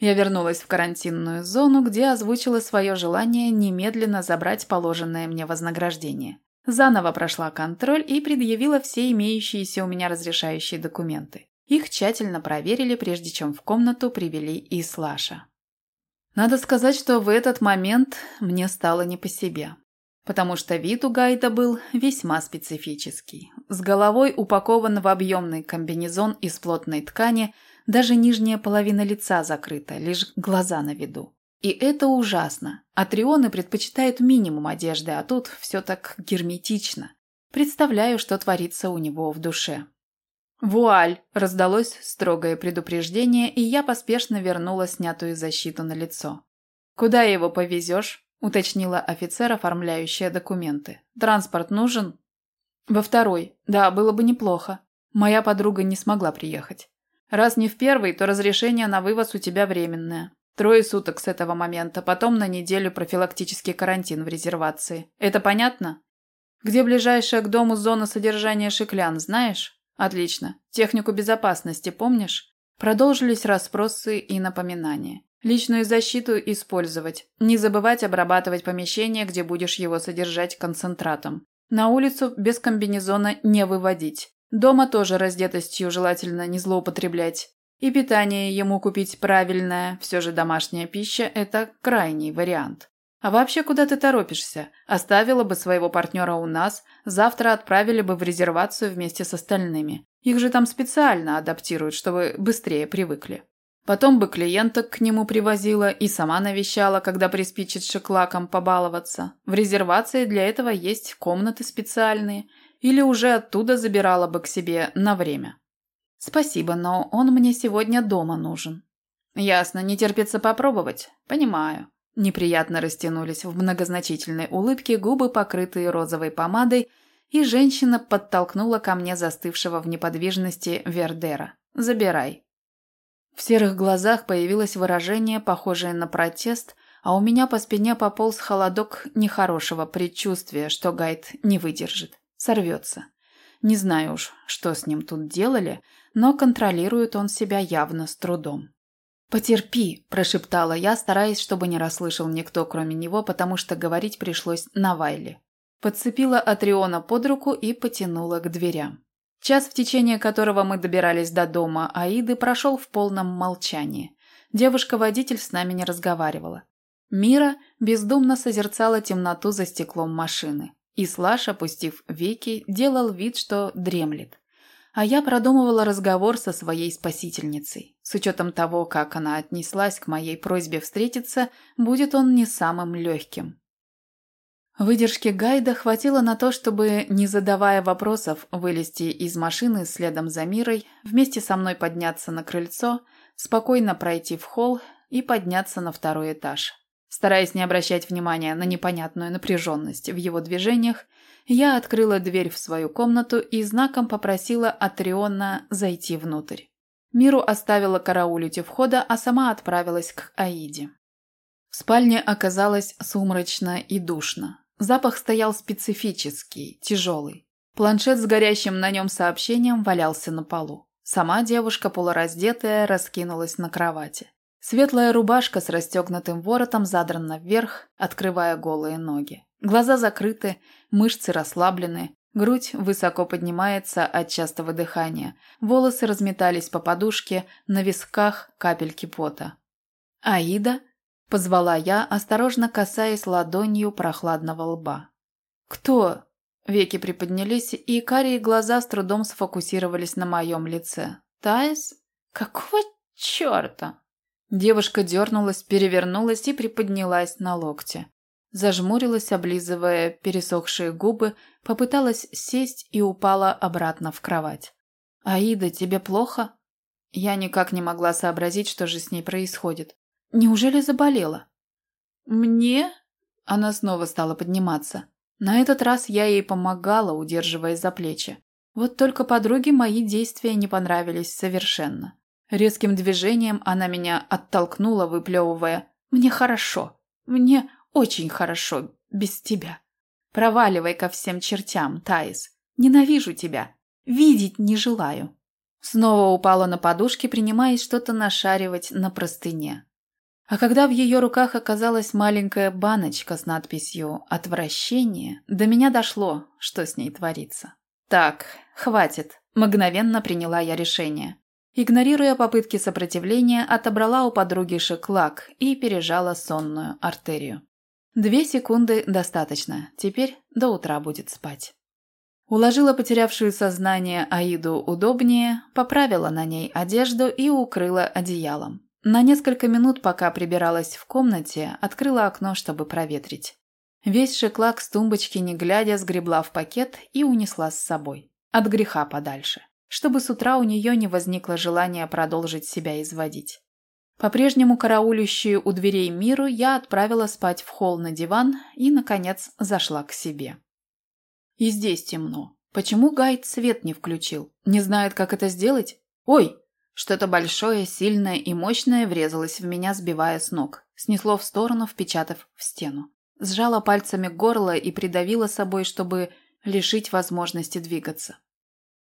Я вернулась в карантинную зону, где озвучила свое желание немедленно забрать положенное мне вознаграждение. Заново прошла контроль и предъявила все имеющиеся у меня разрешающие документы. Их тщательно проверили, прежде чем в комнату привели и Слаша. Надо сказать, что в этот момент мне стало не по себе, потому что вид у Гайда был весьма специфический. С головой упакован в объемный комбинезон из плотной ткани – даже нижняя половина лица закрыта, лишь глаза на виду. И это ужасно. Атрионы предпочитают минимум одежды, а тут все так герметично. Представляю, что творится у него в душе. «Вуаль!» – раздалось строгое предупреждение, и я поспешно вернула снятую защиту на лицо. «Куда его повезешь?» – уточнила офицер, оформляющая документы. «Транспорт нужен?» «Во второй. Да, было бы неплохо. Моя подруга не смогла приехать. Раз не в первый, то разрешение на вывоз у тебя временное. Трое суток с этого момента, потом на неделю профилактический карантин в резервации. Это понятно? Где ближайшая к дому зона содержания шиклян, знаешь? Отлично. Технику безопасности помнишь? Продолжились расспросы и напоминания. Личную защиту использовать. Не забывать обрабатывать помещение, где будешь его содержать концентратом. На улицу без комбинезона не выводить. Дома тоже раздетостью желательно не злоупотреблять. И питание ему купить правильное, все же домашняя пища – это крайний вариант. А вообще куда ты торопишься? Оставила бы своего партнера у нас, завтра отправили бы в резервацию вместе с остальными. Их же там специально адаптируют, чтобы быстрее привыкли. Потом бы клиенток к нему привозила и сама навещала, когда приспичит шеклаком побаловаться. В резервации для этого есть комнаты специальные. Или уже оттуда забирала бы к себе на время. Спасибо, но он мне сегодня дома нужен. Ясно, не терпится попробовать. Понимаю. Неприятно растянулись в многозначительной улыбке губы, покрытые розовой помадой, и женщина подтолкнула ко мне застывшего в неподвижности Вердера. «Забирай». В серых глазах появилось выражение, похожее на протест, а у меня по спине пополз холодок нехорошего предчувствия, что Гайд не выдержит, сорвется. Не знаю уж, что с ним тут делали, но контролирует он себя явно с трудом. «Потерпи», – прошептала я, стараясь, чтобы не расслышал никто, кроме него, потому что говорить пришлось на Вайле. Подцепила Атриона под руку и потянула к дверям. Час, в течение которого мы добирались до дома Аиды, прошел в полном молчании. Девушка-водитель с нами не разговаривала. Мира бездумно созерцала темноту за стеклом машины. И Слаш, опустив веки, делал вид, что дремлет. А я продумывала разговор со своей спасительницей. С учетом того, как она отнеслась к моей просьбе встретиться, будет он не самым легким. Выдержки Гайда хватило на то, чтобы, не задавая вопросов, вылезти из машины следом за Мирой, вместе со мной подняться на крыльцо, спокойно пройти в холл и подняться на второй этаж. Стараясь не обращать внимания на непонятную напряженность в его движениях, я открыла дверь в свою комнату и знаком попросила Атриона зайти внутрь. Миру оставила караулить у входа, а сама отправилась к Аиде. В спальне оказалось сумрачно и душно. Запах стоял специфический, тяжелый. Планшет с горящим на нем сообщением валялся на полу. Сама девушка, полураздетая, раскинулась на кровати. Светлая рубашка с расстегнутым воротом задрана вверх, открывая голые ноги. Глаза закрыты, мышцы расслаблены, грудь высоко поднимается от частого дыхания, волосы разметались по подушке, на висках капельки пота. «Аида?» – позвала я, осторожно касаясь ладонью прохладного лба. «Кто?» Веки приподнялись, и карие глаза с трудом сфокусировались на моем лице. «Таис? Какого черта?» Девушка дернулась, перевернулась и приподнялась на локте. Зажмурилась, облизывая пересохшие губы, попыталась сесть и упала обратно в кровать. «Аида, тебе плохо?» Я никак не могла сообразить, что же с ней происходит. «Неужели заболела?» «Мне?» Она снова стала подниматься. На этот раз я ей помогала, удерживая за плечи. Вот только подруге мои действия не понравились совершенно. Резким движением она меня оттолкнула, выплевывая «Мне хорошо. Мне очень хорошо без тебя. Проваливай ко всем чертям, Таис. Ненавижу тебя. Видеть не желаю». Снова упала на подушки, принимаясь что-то нашаривать на простыне. А когда в ее руках оказалась маленькая баночка с надписью «Отвращение», до меня дошло, что с ней творится. «Так, хватит», – мгновенно приняла я решение. Игнорируя попытки сопротивления, отобрала у подруги шеклак и пережала сонную артерию. Две секунды достаточно, теперь до утра будет спать. Уложила потерявшую сознание Аиду удобнее, поправила на ней одежду и укрыла одеялом. На несколько минут, пока прибиралась в комнате, открыла окно, чтобы проветрить. Весь шеклак с тумбочки, не глядя, сгребла в пакет и унесла с собой. От греха подальше чтобы с утра у нее не возникло желания продолжить себя изводить. По-прежнему караулющую у дверей миру я отправила спать в холл на диван и, наконец, зашла к себе. И здесь темно. Почему Гайд свет не включил? Не знает, как это сделать? Ой! Что-то большое, сильное и мощное врезалось в меня, сбивая с ног. Снесло в сторону, впечатав в стену. Сжала пальцами горло и придавила собой, чтобы лишить возможности двигаться.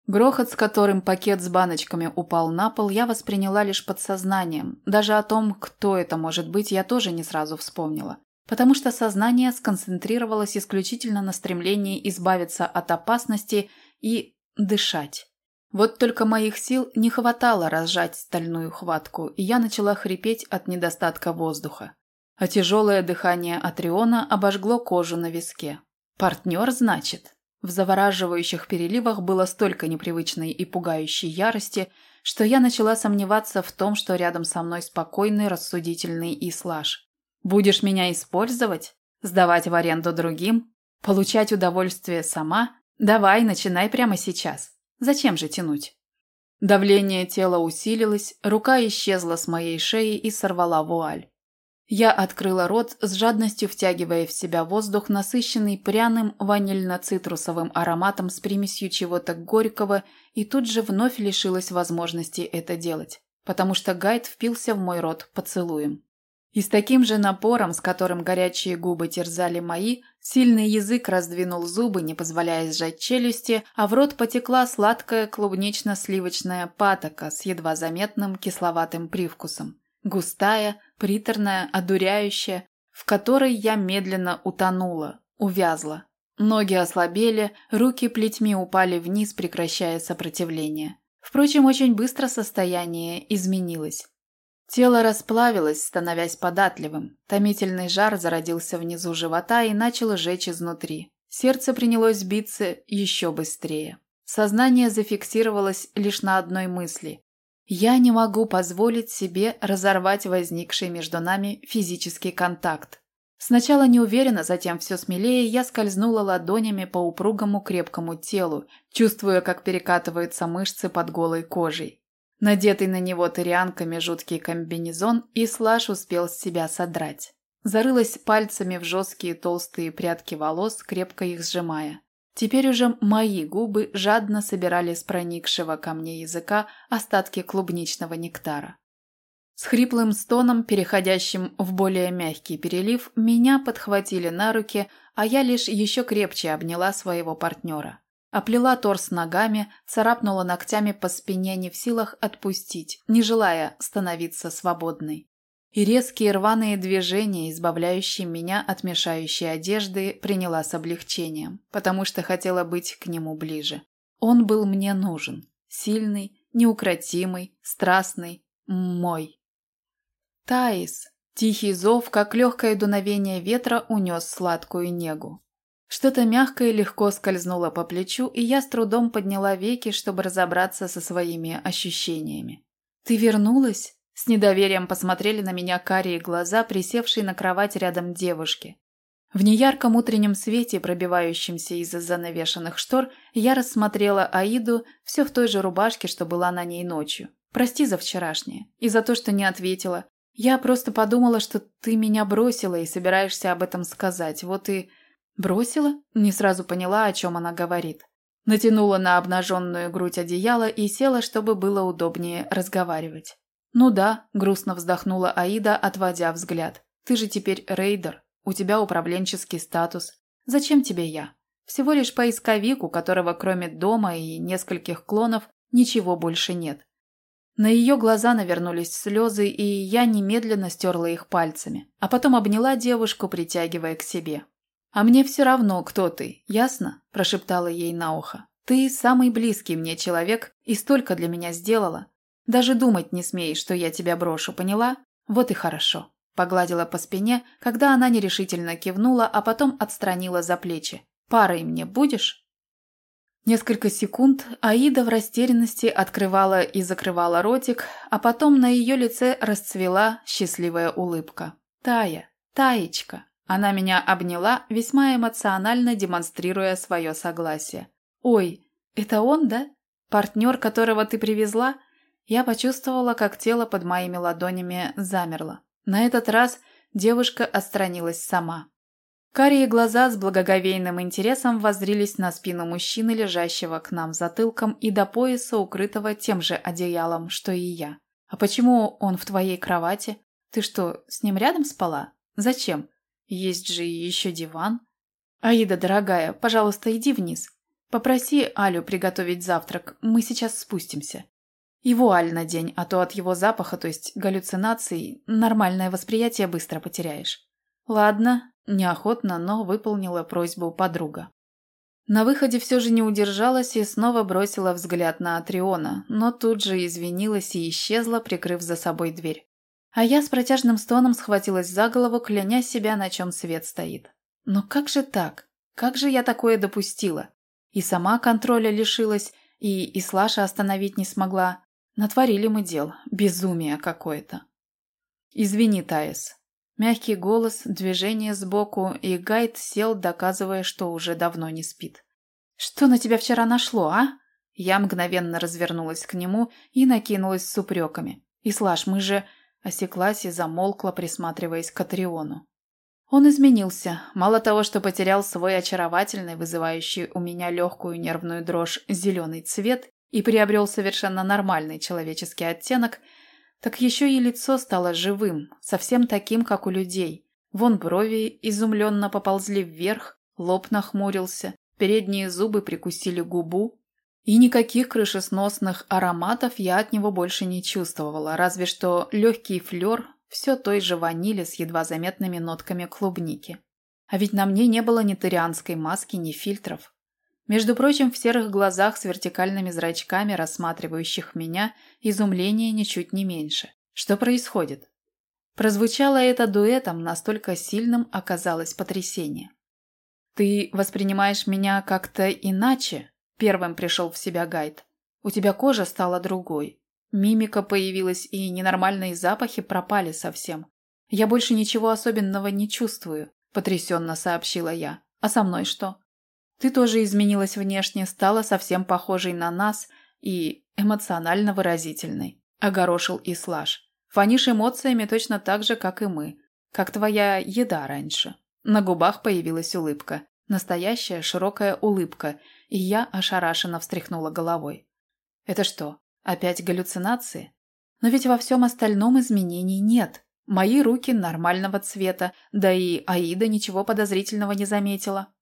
Грохот, с которым пакет с баночками упал на пол, я восприняла лишь подсознанием. Даже о том, кто это может быть, я тоже не сразу вспомнила. Потому что сознание сконцентрировалось исключительно на стремлении избавиться от опасности и дышать. Вот только моих сил не хватало разжать стальную хватку, и я начала хрипеть от недостатка воздуха. А тяжелое дыхание Атриона обожгло кожу на виске. «Партнер, значит?» В завораживающих переливах было столько непривычной и пугающей ярости, что я начала сомневаться в том, что рядом со мной спокойный, рассудительный Ислаш. «Будешь меня использовать? Сдавать в аренду другим? Получать удовольствие сама? Давай, начинай прямо сейчас. Зачем же тянуть?» Давление тела усилилось, рука исчезла с моей шеи и сорвала вуаль. Я открыла рот, с жадностью втягивая в себя воздух, насыщенный пряным ванильно-цитрусовым ароматом с примесью чего-то горького, и тут же вновь лишилась возможности это делать, потому что Гайд впился в мой рот поцелуем. И с таким же напором, с которым горячие губы терзали мои, сильный язык раздвинул зубы, не позволяя сжать челюсти, а в рот потекла сладкая клубнично-сливочная патока с едва заметным кисловатым привкусом. Густая, приторная, одуряющая, в которой я медленно утонула, увязла. Ноги ослабели, руки плетьми упали вниз, прекращая сопротивление. Впрочем, очень быстро состояние изменилось. Тело расплавилось, становясь податливым. Томительный жар зародился внизу живота и начал жечь изнутри. Сердце принялось биться еще быстрее. Сознание зафиксировалось лишь на одной мысли я не могу позволить себе разорвать возникший между нами физический контакт. Сначала неуверенно, затем все смелее я скользнула ладонями по упругому крепкому телу, чувствуя, как перекатываются мышцы под голой кожей. Надетый на него тырянками жуткий комбинезон, и Слаш успел с себя содрать. Зарылась пальцами в жесткие толстые прядки волос, крепко их сжимая. Теперь уже мои губы жадно собирали с проникшего ко мне языка остатки клубничного нектара. С хриплым стоном, переходящим в более мягкий перелив, меня подхватили на руки, а я лишь еще крепче обняла своего партнера. Оплела торс ногами, царапнула ногтями по спине не в силах отпустить, не желая становиться свободной и резкие рваные движения, избавляющие меня от мешающей одежды, приняла с облегчением, потому что хотела быть к нему ближе. Он был мне нужен. Сильный, неукротимый, страстный, мой. Таис. Тихий зов, как легкое дуновение ветра, унес сладкую негу. Что-то мягкое легко скользнуло по плечу, и я с трудом подняла веки, чтобы разобраться со своими ощущениями. «Ты вернулась?» С недоверием посмотрели на меня карие глаза, присевшие на кровать рядом девушки. В неярком утреннем свете, пробивающемся из-за занавешенных штор, я рассмотрела Аиду все в той же рубашке, что была на ней ночью. Прости за вчерашнее. И за то, что не ответила. Я просто подумала, что ты меня бросила и собираешься об этом сказать. Вот и... Бросила? Не сразу поняла, о чем она говорит. Натянула на обнаженную грудь одеяло и села, чтобы было удобнее разговаривать. «Ну да», – грустно вздохнула Аида, отводя взгляд. «Ты же теперь рейдер. У тебя управленческий статус. Зачем тебе я? Всего лишь поисковик, у которого кроме дома и нескольких клонов ничего больше нет». На ее глаза навернулись слезы, и я немедленно стерла их пальцами, а потом обняла девушку, притягивая к себе. «А мне все равно, кто ты, ясно?» – прошептала ей на ухо. «Ты самый близкий мне человек и столько для меня сделала. Даже думать не смей, что я тебя брошу, поняла? Вот и хорошо. Погладила по спине, когда она нерешительно кивнула, а потом отстранила за плечи. Парой мне будешь? Несколько секунд Аида в растерянности открывала и закрывала ротик, а потом на ее лице расцвела счастливая улыбка. «Тая, Таечка!» Она меня обняла, весьма эмоционально демонстрируя свое согласие. «Ой, это он, да? Партнер, которого ты привезла?» Я почувствовала, как тело под моими ладонями замерло. На этот раз девушка отстранилась сама. Карие глаза с благоговейным интересом воззрились на спину мужчины, лежащего к нам затылком и до пояса, укрытого тем же одеялом, что и я. «А почему он в твоей кровати? Ты что, с ним рядом спала? Зачем? Есть же еще диван». «Аида, дорогая, пожалуйста, иди вниз. Попроси Алю приготовить завтрак, мы сейчас спустимся. И вуаль надень, а то от его запаха, то есть галлюцинаций, нормальное восприятие быстро потеряешь». «Ладно, Неохотно, но выполнила просьбу подруга. На выходе все же не удержалась и снова бросила взгляд на Атриона, но тут же извинилась и исчезла, прикрыв за собой дверь. А я с протяжным стоном схватилась за голову, кляня себя, на чем свет стоит. Но как же так? Как же я такое допустила? И сама контроля лишилась, и Ислаша остановить не смогла. Натворили мы дел. Безумие какое-то. «Извини, Таис», Мягкий голос, движение сбоку, и Гайд сел, доказывая, что уже давно не спит. «Что на тебя вчера нашло, а?» Я мгновенно развернулась к нему и накинулась с упреками. «Ислаш, мы же...» Осеклась и замолкла, присматриваясь к Атриону. Он изменился. Мало того, что потерял свой очаровательный, вызывающий у меня легкую нервную дрожь, зеленый цвет и приобрел совершенно нормальный человеческий оттенок – так еще и лицо стало живым, совсем таким, как у людей. Вон брови изумленно поползли вверх, лоб нахмурился, передние зубы прикусили губу. И никаких крышесносных ароматов я от него больше не чувствовала, разве что легкий флер все той же ванили с едва заметными нотками клубники. А ведь на мне не было ни тарианской маски, ни фильтров. Между прочим, в серых глазах с вертикальными зрачками, рассматривающих меня, изумление ничуть не меньше. Что происходит? Прозвучало это дуэтом, настолько сильным оказалось потрясение. «Ты воспринимаешь меня как-то иначе?» Первым пришел в себя Гайд. «У тебя кожа стала другой. Мимика появилась, и ненормальные запахи пропали совсем. Я больше ничего особенного не чувствую», – потрясенно сообщила я. «А со мной что?» Ты тоже изменилась внешне, стала совсем похожей на нас и эмоционально выразительной», – огорошил Ислаш. «Фонишь эмоциями точно так же, как и мы. Как твоя еда раньше». На губах появилась улыбка. Настоящая широкая улыбка, и я ошарашенно встряхнула головой. «Это что, опять галлюцинации? Но ведь во всем остальном изменений нет. Мои руки нормального цвета, да и Аида ничего подозрительного не заметила.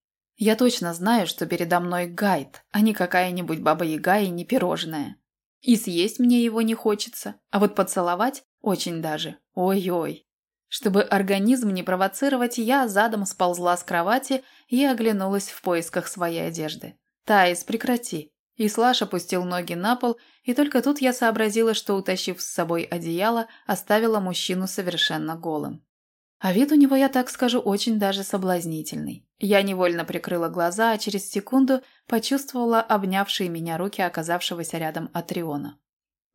Я точно знаю, что передо мной гайд, а не какая-нибудь баба-яга и не пирожное. И съесть мне его не хочется, а вот поцеловать очень даже. Ой-ой. Чтобы организм не провоцировать, я задом сползла с кровати и оглянулась в поисках своей одежды. «Таис, прекрати!» Ислаш опустил ноги на пол, и только тут я сообразила, что, утащив с собой одеяло, оставила мужчину совершенно голым. А вид у него, я так скажу, очень даже соблазнительный. Я невольно прикрыла глаза, а через секунду почувствовала обнявшие меня руки оказавшегося рядом Атриона.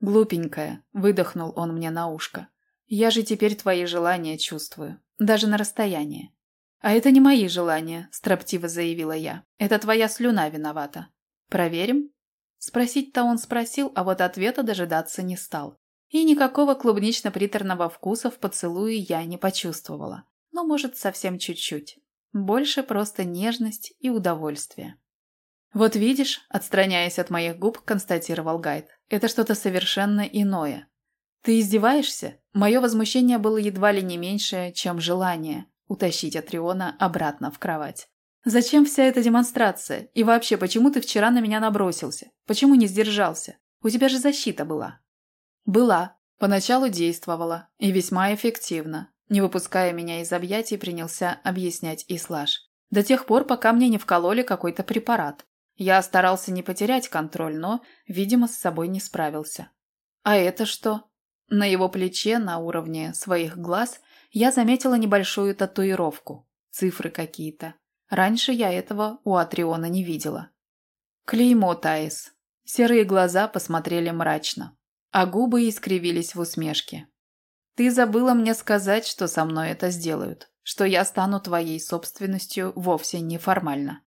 «Глупенькая», – выдохнул он мне на ушко. «Я же теперь твои желания чувствую, даже на расстоянии». «А это не мои желания», – строптиво заявила я. «Это твоя слюна виновата». «Проверим?» Спросить-то он спросил, а вот ответа дожидаться не стал. И никакого клубнично-приторного вкуса в поцелуе я не почувствовала. Но, может, совсем чуть-чуть. Больше просто нежность и удовольствие. «Вот видишь», – отстраняясь от моих губ, констатировал Гайд, – «это что-то совершенно иное. Ты издеваешься? Мое возмущение было едва ли не меньшее, чем желание утащить Атриона обратно в кровать. Зачем вся эта демонстрация? И вообще, почему ты вчера на меня набросился? Почему не сдержался? У тебя же защита была. Была. Поначалу действовала. И весьма эффективно. Не выпуская меня из объятий, принялся объяснять Ислаш. До тех пор, пока мне не вкололи какой-то препарат. Я старался не потерять контроль, но, видимо, с собой не справился. А это что? На его плече, на уровне своих глаз, я заметила небольшую татуировку. Цифры какие-то. Раньше я этого у Атриона не видела. Клеймо Таис. Серые глаза посмотрели мрачно а губы искривились в усмешке. «Ты забыла мне сказать, что со мной это сделают, что я стану твоей собственностью вовсе неформально.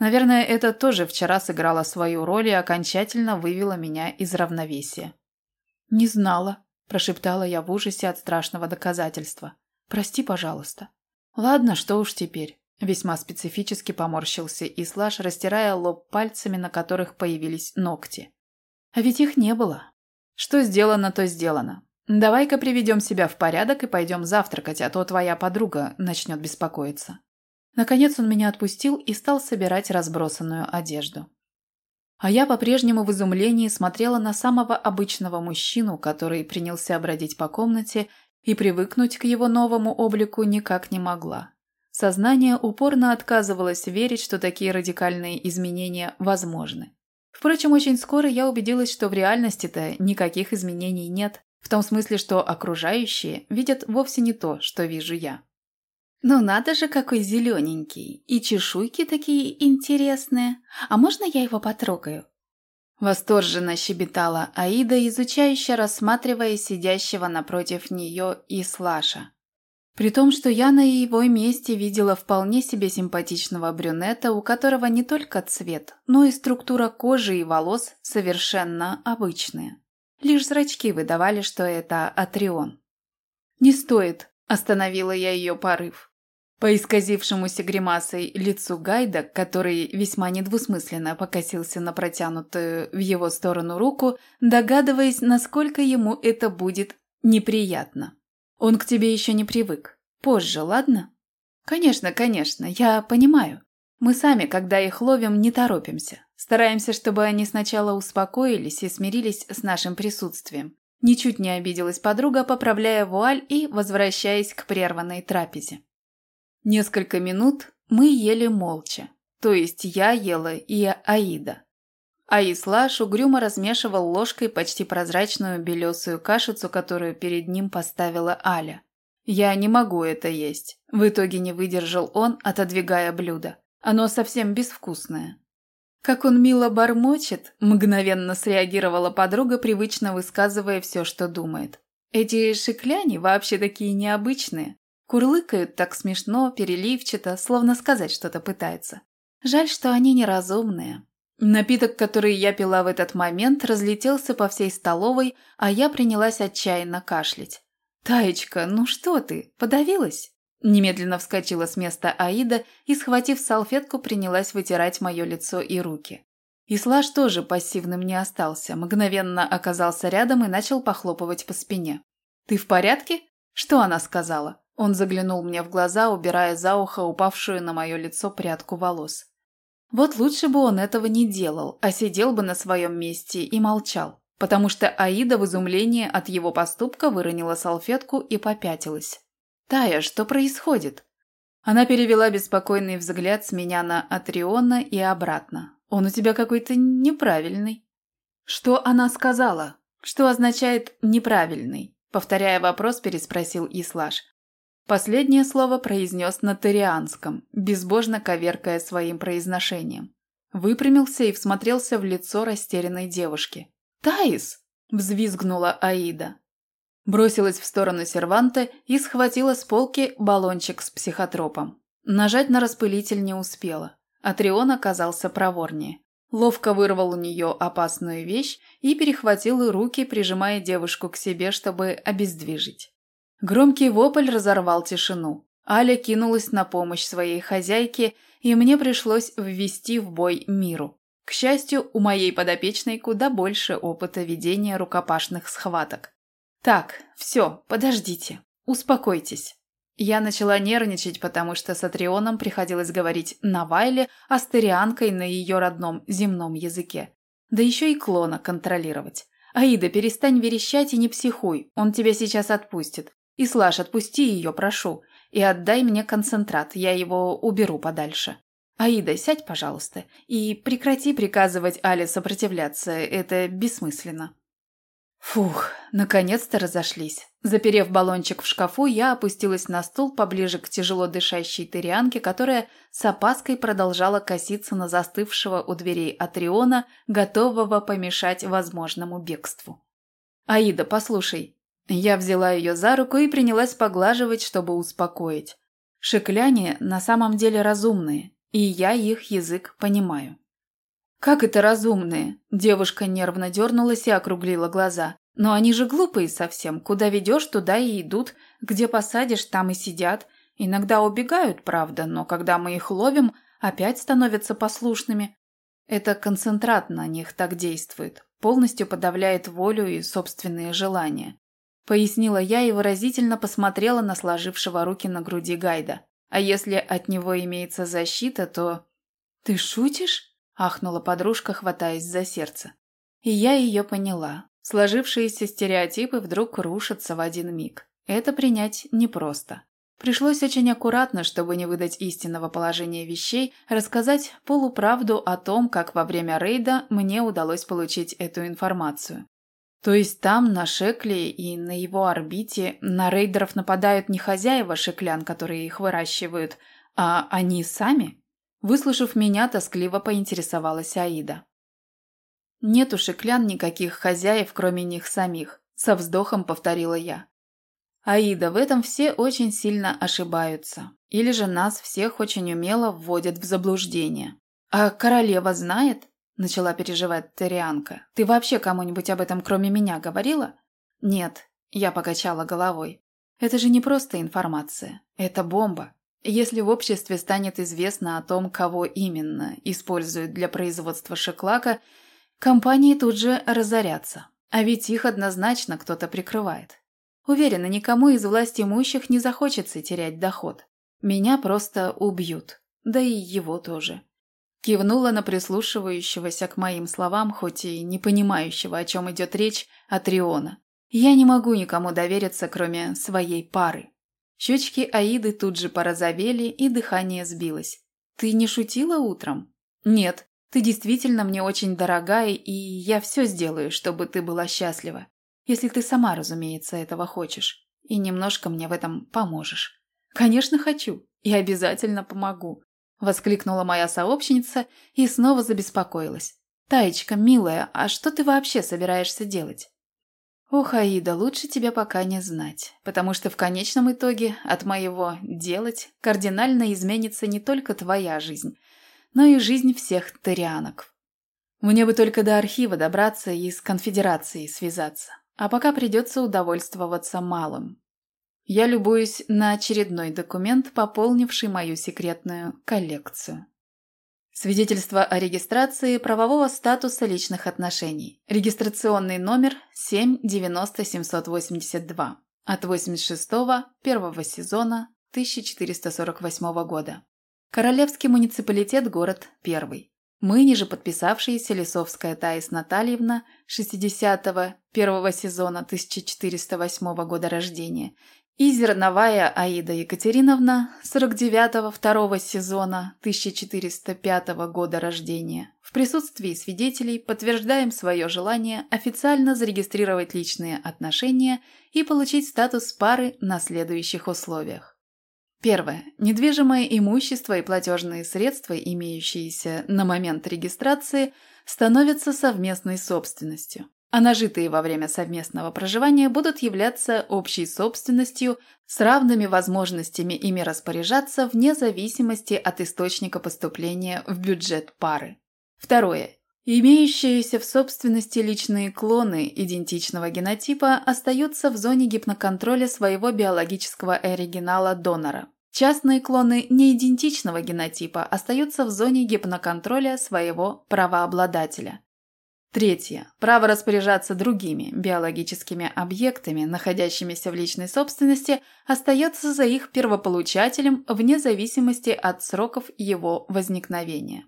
Наверное, это тоже вчера сыграло свою роль и окончательно вывело меня из равновесия». «Не знала», – прошептала я в ужасе от страшного доказательства. «Прости, пожалуйста». «Ладно, что уж теперь. Весьма специфически поморщился Ислаш, растирая лоб пальцами, на которых появились ногти. А ведь их не было. Что сделано, то сделано. Давай-ка приведем себя в порядок и пойдем завтракать, а то твоя подруга начнет беспокоиться. Наконец он меня отпустил и стал собирать разбросанную одежду. А я по-прежнему в изумлении смотрела на самого обычного мужчину, который принялся бродить по комнате, и привыкнуть к его новому облику никак не могла. Сознание упорно отказывалось верить, что такие радикальные изменения возможны. Впрочем, очень скоро я убедилась, что в реальности-то никаких изменений нет, в том смысле, что окружающие видят вовсе не то, что вижу я. «Ну надо же, какой зелененький! И чешуйки такие интересные! А можно я его потрогаю?» Восторженно щебетала Аида, изучающе рассматривая сидящего напротив нее Ислаша. При том, что я на его месте видела вполне себе симпатичного брюнета, у которого не только цвет, но и структура кожи и волос совершенно обычные. Лишь зрачки выдавали, что это Атрион. «Не стоит», – остановила я ее порыв. По исказившемуся гримасой лицу Гайда, который весьма недвусмысленно покосился на протянутую в его сторону руку, догадываясь, насколько ему это будет неприятно. Он к тебе еще не привык. Позже, ладно? Конечно, конечно, я понимаю. Мы сами, когда их ловим, не торопимся. Стараемся, чтобы они сначала успокоились и смирились с нашим присутствием. Ничуть не обиделась подруга, поправляя вуаль и возвращаясь к прерванной трапезе. Несколько минут мы ели молча. То есть я ела и Аида. А Ислаш угрюмо размешивал ложкой почти прозрачную белесую кашицу, которую перед ним поставила Аля. «Я не могу это есть», – в итоге не выдержал он, отодвигая блюдо. «Оно совсем безвкусное». «Как он мило бормочет», – мгновенно среагировала подруга, привычно высказывая все, что думает. «Эти шикляни вообще такие необычные. Курлыкают так смешно, переливчато, словно сказать что-то пытается. Жаль, что они неразумные. Напиток, который я пила в этот момент, разлетелся по всей столовой, а я принялась отчаянно кашлять. «Таечка, ну что ты, подавилась?» Немедленно вскочила с места Аида и, схватив салфетку, принялась вытирать мое лицо и руки. Ислаш тоже пассивным не остался, мгновенно оказался рядом и начал похлопывать по спине. «Ты в порядке?» «Что она сказала?» Он заглянул мне в глаза, убирая за ухо упавшую на мое лицо прядку волос. Вот лучше бы он этого не делал, а сидел бы на своем месте и молчал, потому что Аида в изумлении от его поступка выронила салфетку и попятилась. «Тая, что происходит?» Она перевела беспокойный взгляд с меня на Атриона и обратно. «Он у тебя какой-то неправильный». «Что она сказала? Что означает «неправильный»?» Повторяя вопрос, переспросил Ислаш. Последнее слово произнес на тарианском, безбожно коверкая своим произношением. Выпрямился и всмотрелся в лицо растерянной девушки. «Таис!» – взвизгнула Аида. Бросилась в сторону серванта и схватила с полки баллончик с психотропом. Нажать на распылитель не успела. Атрион оказался проворнее. Ловко вырвал у нее опасную вещь и перехватил руки, прижимая девушку к себе, чтобы обездвижить. Громкий вопль разорвал тишину. Аля кинулась на помощь своей хозяйке, и мне пришлось ввести в бой миру. К счастью, у моей подопечной куда больше опыта ведения рукопашных схваток. «Так, все, подождите, успокойтесь». Я начала нервничать, потому что с Атрионом приходилось говорить на Вайле, а с Терианкой на ее родном земном языке. Да еще и клона контролировать. «Аида, перестань верещать и не психуй, он тебя сейчас отпустит. «Ислаш, отпусти ее, прошу, и отдай мне концентрат, я его уберу подальше. Аида, сядь, пожалуйста, и прекрати приказывать Але сопротивляться, это бессмысленно». Фух, наконец-то разошлись. Заперев баллончик в шкафу, я опустилась на стул поближе к тяжело дышащей тырианке, которая с опаской продолжала коситься на застывшего у дверей Атриона, готового помешать возможному бегству. «Аида, послушай, я взяла ее за руку и принялась поглаживать, чтобы успокоить. Шекляне на самом деле разумные, и я их язык понимаю. «Как это разумные?» Девушка нервно дернулась и округлила глаза. «Но они же глупые совсем. Куда ведешь, туда и идут. Где посадишь, там и сидят. Иногда убегают, правда, но когда мы их ловим, опять становятся послушными. Это концентрат на них так действует, полностью подавляет волю и собственные желания. Пояснила я и выразительно посмотрела на сложившего руки на груди Гайда. А если от него имеется защита, то... «Ты шутишь?» – ахнула подружка, хватаясь за сердце. И я ее поняла. Сложившиеся стереотипы вдруг рушатся в один миг. Это принять непросто. Пришлось очень аккуратно, чтобы не выдать истинного положения вещей, рассказать полуправду о том, как во время рейда мне удалось получить эту информацию. То есть там, на Шекле и на его орбите, на рейдеров нападают не хозяева шеклян, которые их выращивают, а они сами? Выслушав меня, тоскливо поинтересовалась Аида. «Нет у шеклян никаких хозяев, кроме них самих», – со вздохом повторила я. Аида, в этом все очень сильно ошибаются. Или же нас всех очень умело вводят в заблуждение. А королева знает? Начала переживать Терианка. Ты вообще кому-нибудь об этом кроме меня говорила? Нет, я покачала головой. Это же не просто информация. Это бомба. Если в обществе станет известно о том, кого именно используют для производства шеклака, компании тут же разорятся. А ведь их однозначно кто-то прикрывает. Уверена, никому из власти имущих не захочется терять доход. Меня просто убьют. Да и его тоже. Кивнула на прислушивающегося к моим словам, хоть и не понимающего, о чем идет речь, Атриона. Я не могу никому довериться, кроме своей пары. Щечки Аиды тут же порозовели, и дыхание сбилось. «Ты не шутила утром?» «Нет, ты действительно мне очень дорогая, и я все сделаю, чтобы ты была счастлива. Если ты сама, разумеется, этого хочешь. И немножко мне в этом поможешь. Конечно, хочу. И обязательно помогу. Воскликнула моя сообщница и снова забеспокоилась. «Таечка, милая, а что ты вообще собираешься делать?» «Ох, Аида, лучше тебя пока не знать, потому что в конечном итоге от моего «делать» кардинально изменится не только твоя жизнь, но и жизнь всех тарианок. Мне бы только до архива добраться и с конфедерацией связаться. А пока придется удовольствоваться малым. Я любуюсь на очередной документ, пополнивший мою секретную коллекцию. Свидетельство о регистрации правового статуса личных отношений. Регистрационный номер 790782 от 86-го первого сезона 1448 года. Королевский муниципалитет, город Первый. Мы, ниже подписавшиеся Лисовская Таис Натальевна, 60-го, первого сезона 1408 года рождения, и Зерновая Аида Екатериновна, 49-го, второго сезона 1405 года рождения, в присутствии свидетелей подтверждаем свое желание официально зарегистрировать личные отношения и получить статус пары на следующих условиях. Первое. Недвижимое имущество и платежные средства, имеющиеся на момент регистрации, становятся совместной собственностью, а нажитые во время совместного проживания будут являться общей собственностью с равными возможностями ими распоряжаться вне зависимости от источника поступления в бюджет пары. Второе. Имеющиеся в собственности личные клоны идентичного генотипа остаются в зоне гипноконтроля своего биологического оригинала донора. Частные клоны неидентичного генотипа остаются в зоне гипноконтроля своего правообладателя. Третье. Право распоряжаться другими биологическими объектами, находящимися в личной собственности, остается за их первополучателем вне зависимости от сроков его возникновения.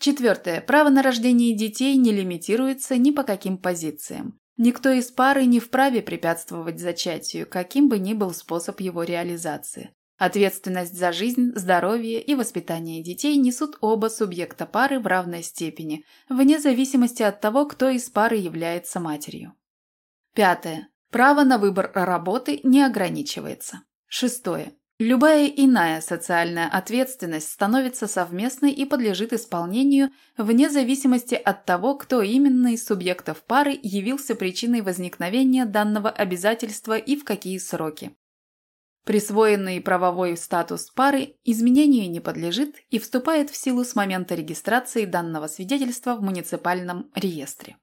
Четвертое. Право на рождение детей не лимитируется ни по каким позициям. Никто из пары не вправе препятствовать зачатию, каким бы ни был способ его реализации. Ответственность за жизнь, здоровье и воспитание детей несут оба субъекта пары в равной степени, вне зависимости от того, кто из пары является матерью. Пятое. Право на выбор работы не ограничивается. Шестое. Любая иная социальная ответственность становится совместной и подлежит исполнению вне зависимости от того, кто именно из субъектов пары явился причиной возникновения данного обязательства и в какие сроки. Присвоенный правовой статус пары изменению не подлежит и вступает в силу с момента регистрации данного свидетельства в муниципальном реестре.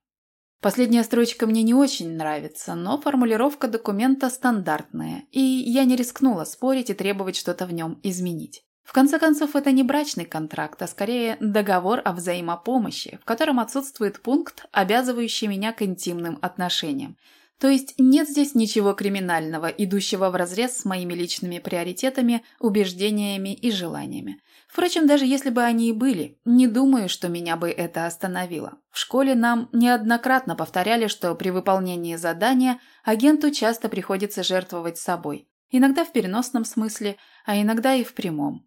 Последняя строчка мне не очень нравится, но формулировка документа стандартная, и я не рискнула спорить и требовать что-то в нем изменить. В конце концов, это не брачный контракт, а скорее договор о взаимопомощи, в котором отсутствует пункт, обязывающий меня к интимным отношениям. То есть нет здесь ничего криминального, идущего вразрез с моими личными приоритетами, убеждениями и желаниями. Впрочем, даже если бы они и были, не думаю, что меня бы это остановило. В школе нам неоднократно повторяли, что при выполнении задания агенту часто приходится жертвовать собой. Иногда в переносном смысле, а иногда и в прямом.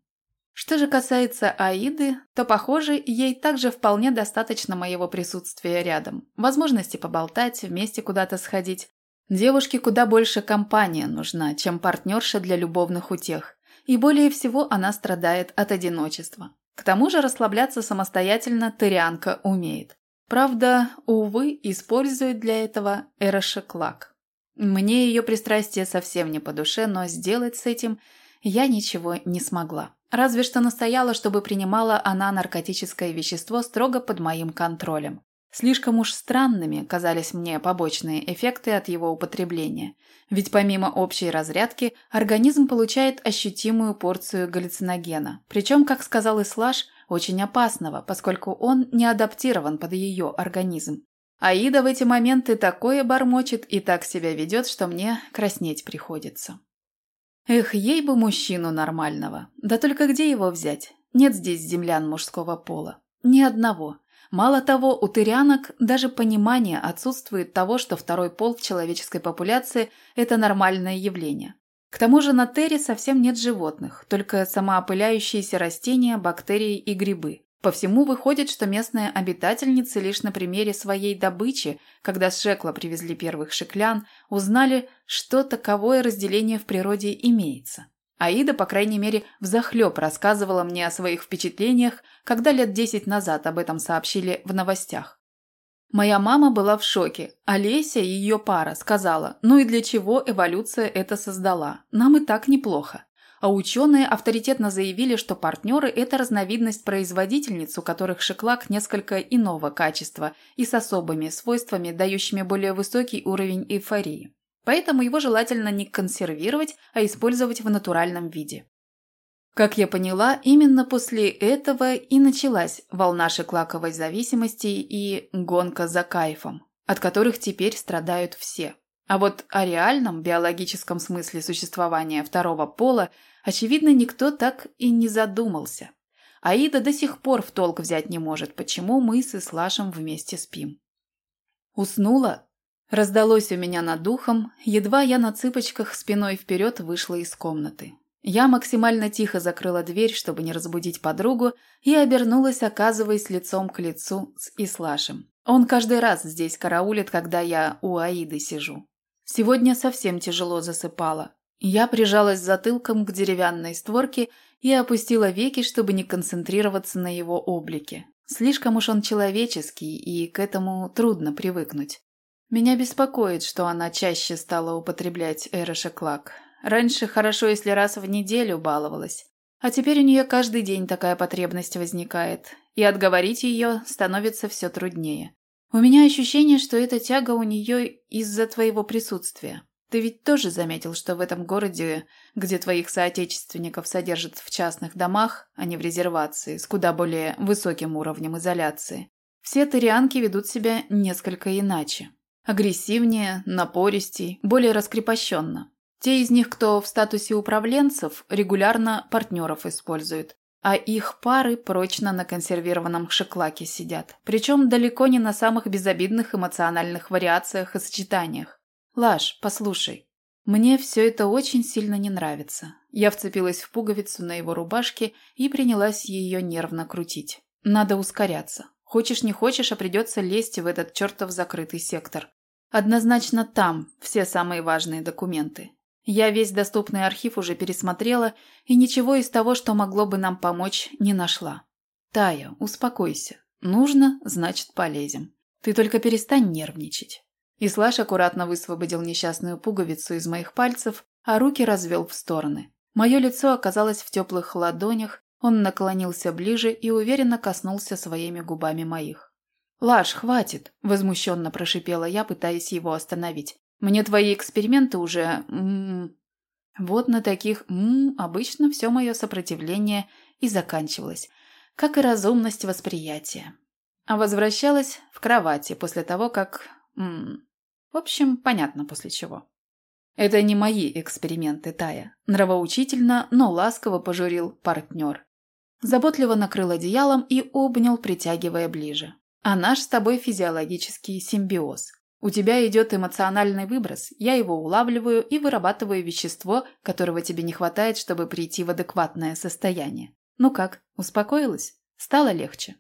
Что же касается Аиды, то, похоже, ей также вполне достаточно моего присутствия рядом. Возможности поболтать, вместе куда-то сходить. Девушке куда больше компания нужна, чем партнерша для любовных утех и более всего она страдает от одиночества. К тому же расслабляться самостоятельно Тырианка умеет. Правда, увы, использует для этого эрошеклак. Мне ее пристрастие совсем не по душе, но сделать с этим я ничего не смогла. Разве что настояла, чтобы принимала она наркотическое вещество строго под моим контролем. Слишком уж странными казались мне побочные эффекты от его употребления, ведь помимо общей разрядки организм получает ощутимую порцию галлюциногена, причем, как сказал Ислаш, очень опасного, поскольку он не адаптирован под ее организм. Аида в эти моменты такое бормочет и так себя ведет, что мне краснеть приходится. Эх, ей бы мужчину нормального. Да только где его взять? Нет здесь землян мужского пола. Ни одного. Мало того, у тырянок даже понимание отсутствует того, что второй пол в человеческой популяции – это нормальное явление. К тому же на Терре совсем нет животных, только самоопыляющиеся растения, бактерии и грибы. По всему выходит, что местные обитательницы лишь на примере своей добычи, когда с Шекла привезли первых шеклян, узнали, что таковое разделение в природе имеется. Аида, по крайней мере, взахлеб рассказывала мне о своих впечатлениях, когда лет десять назад об этом сообщили в новостях. Моя мама была в шоке. Олеся и ее пара сказала, ну и для чего эволюция это создала? Нам и так неплохо. А ученые авторитетно заявили, что партнеры – это разновидность производительниц, у которых шеклак несколько иного качества и с особыми свойствами, дающими более высокий уровень эйфории. Поэтому его желательно не консервировать, а использовать в натуральном виде. Как я поняла, именно после этого и началась волна шеклаковой зависимости и гонка за кайфом, от которых теперь страдают все. А вот о реальном биологическом смысле существования второго пола, очевидно, никто так и не задумался. Аида до сих пор в толк взять не может, почему мы с Ислашем вместе спим. Уснула Раздалось у меня над духом, едва я на цыпочках спиной вперед вышла из комнаты. Я максимально тихо закрыла дверь, чтобы не разбудить подругу, и обернулась, оказываясь лицом к лицу с Ислашем. Он каждый раз здесь караулит, когда я у Аиды сижу. Сегодня совсем тяжело засыпала. Я прижалась затылком к деревянной створке и опустила веки, чтобы не концентрироваться на его облике. Слишком уж он человеческий, и к этому трудно привыкнуть. Меня беспокоит, что она чаще стала употреблять эрошеклак. Раньше хорошо, если раз в неделю баловалась. А теперь у нее каждый день такая потребность возникает, и отговорить ее становится все труднее. У меня ощущение, что эта тяга у нее из-за твоего присутствия. Ты ведь тоже заметил, что в этом городе, где твоих соотечественников содержат в частных домах, а не в резервации, с куда более высоким уровнем изоляции, все тарианки ведут себя несколько иначе. Агрессивнее, напористей, более раскрепощенно. Те из них, кто в статусе управленцев, регулярно партнеров используют, а их пары прочно на консервированном шеклаке сидят. Причем далеко не на самых безобидных эмоциональных вариациях и сочетаниях. Лаш, послушай. Мне все это очень сильно не нравится. Я вцепилась в пуговицу на его рубашке и принялась ее нервно крутить. Надо ускоряться. Хочешь не хочешь, а придется лезть в этот чертов закрытый сектор. Однозначно там все самые важные документы. Я весь доступный архив уже пересмотрела и ничего из того, что могло бы нам помочь, не нашла. Тая, успокойся. Нужно, значит, полезем. Ты только перестань нервничать. Ислаш аккуратно высвободил несчастную пуговицу из моих пальцев, а руки развел в стороны. Мое лицо оказалось в теплых ладонях, он наклонился ближе и уверенно коснулся своими губами моих. «Лаш, хватит!» – возмущенно прошипела я, пытаясь его остановить. «Мне твои эксперименты уже... М -м -м. Вот на таких «м» обычно все мое сопротивление и заканчивалось, как и разумность восприятия. А возвращалась в кровати после того, как... М в общем, понятно после чего. Это не мои эксперименты, Тая. Нравоучительно, но ласково пожурил партнер. Заботливо накрыл одеялом и обнял, притягивая ближе. А наш с тобой физиологический симбиоз. У тебя идет эмоциональный выброс, я его улавливаю и вырабатываю вещество, которого тебе не хватает, чтобы прийти в адекватное состояние. Ну как, успокоилась? Стало легче?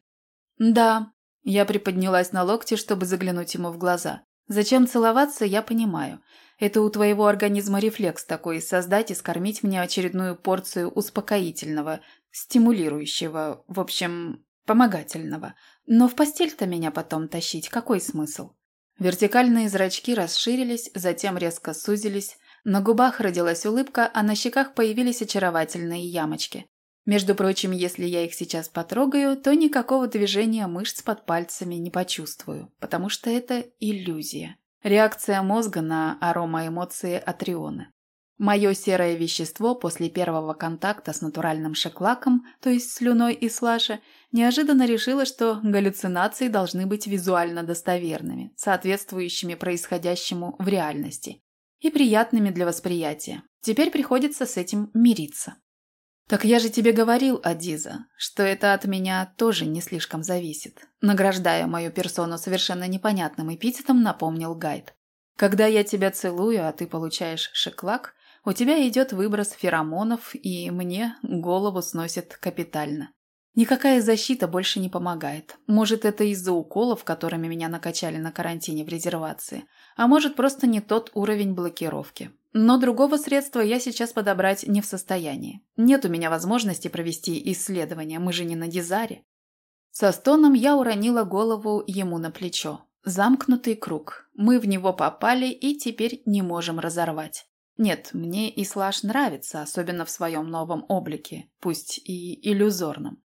Да. Я приподнялась на локте, чтобы заглянуть ему в глаза. Зачем целоваться, я понимаю. Это у твоего организма рефлекс такой – создать и скормить мне очередную порцию успокоительного, стимулирующего, в общем, помогательного. Но в постель-то меня потом тащить какой смысл? Вертикальные зрачки расширились, затем резко сузились, на губах родилась улыбка, а на щеках появились очаровательные ямочки. Между прочим, если я их сейчас потрогаю, то никакого движения мышц под пальцами не почувствую, потому что это иллюзия. Реакция мозга на аромаэмоции Атриона. Мое серое вещество после первого контакта с натуральным шеклаком, то есть слюной и слаша, неожиданно решило, что галлюцинации должны быть визуально достоверными, соответствующими происходящему в реальности и приятными для восприятия. Теперь приходится с этим мириться. «Так я же тебе говорил, Адиза, что это от меня тоже не слишком зависит», награждая мою персону совершенно непонятным эпитетом, напомнил Гайд. «Когда я тебя целую, а ты получаешь шеклак, у тебя идет выброс феромонов, и мне голову сносит капитально. Никакая защита больше не помогает. Может, это из-за уколов, которыми меня накачали на карантине в резервации, а может, просто не тот уровень блокировки. Но другого средства я сейчас подобрать не в состоянии. Нет у меня возможности провести исследование, мы же не на дизаре. Со стоном я уронила голову ему на плечо. Замкнутый круг. Мы в него попали и теперь не можем разорвать. Нет, мне Ислаш нравится, особенно в своем новом облике, пусть и иллюзорном.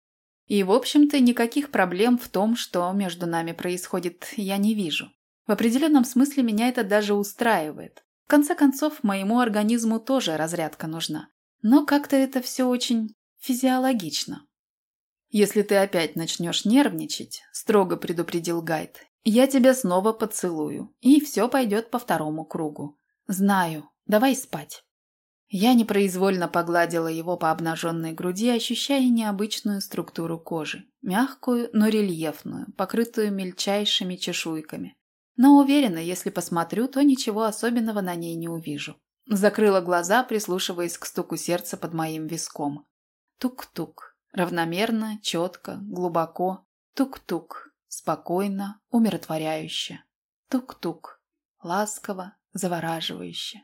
И, в общем-то, никаких проблем в том, что между нами происходит, я не вижу. В определенном смысле меня это даже устраивает. В конце концов, моему организму тоже разрядка нужна. Но как-то это все очень физиологично. «Если ты опять начнешь нервничать», – строго предупредил Гайд, – «я тебя снова поцелую, и все пойдет по второму кругу. Знаю, Давай спать». Я непроизвольно погладила его по обнаженной груди, ощущая необычную структуру кожи. Мягкую, но рельефную, покрытую мельчайшими чешуйками. Но уверена, если посмотрю, то ничего особенного на ней не увижу. Закрыла глаза, прислушиваясь к стуку сердца под моим виском. Тук-тук. Равномерно, четко, глубоко. Тук-тук. Спокойно, умиротворяюще. Тук-тук. Ласково, завораживающе.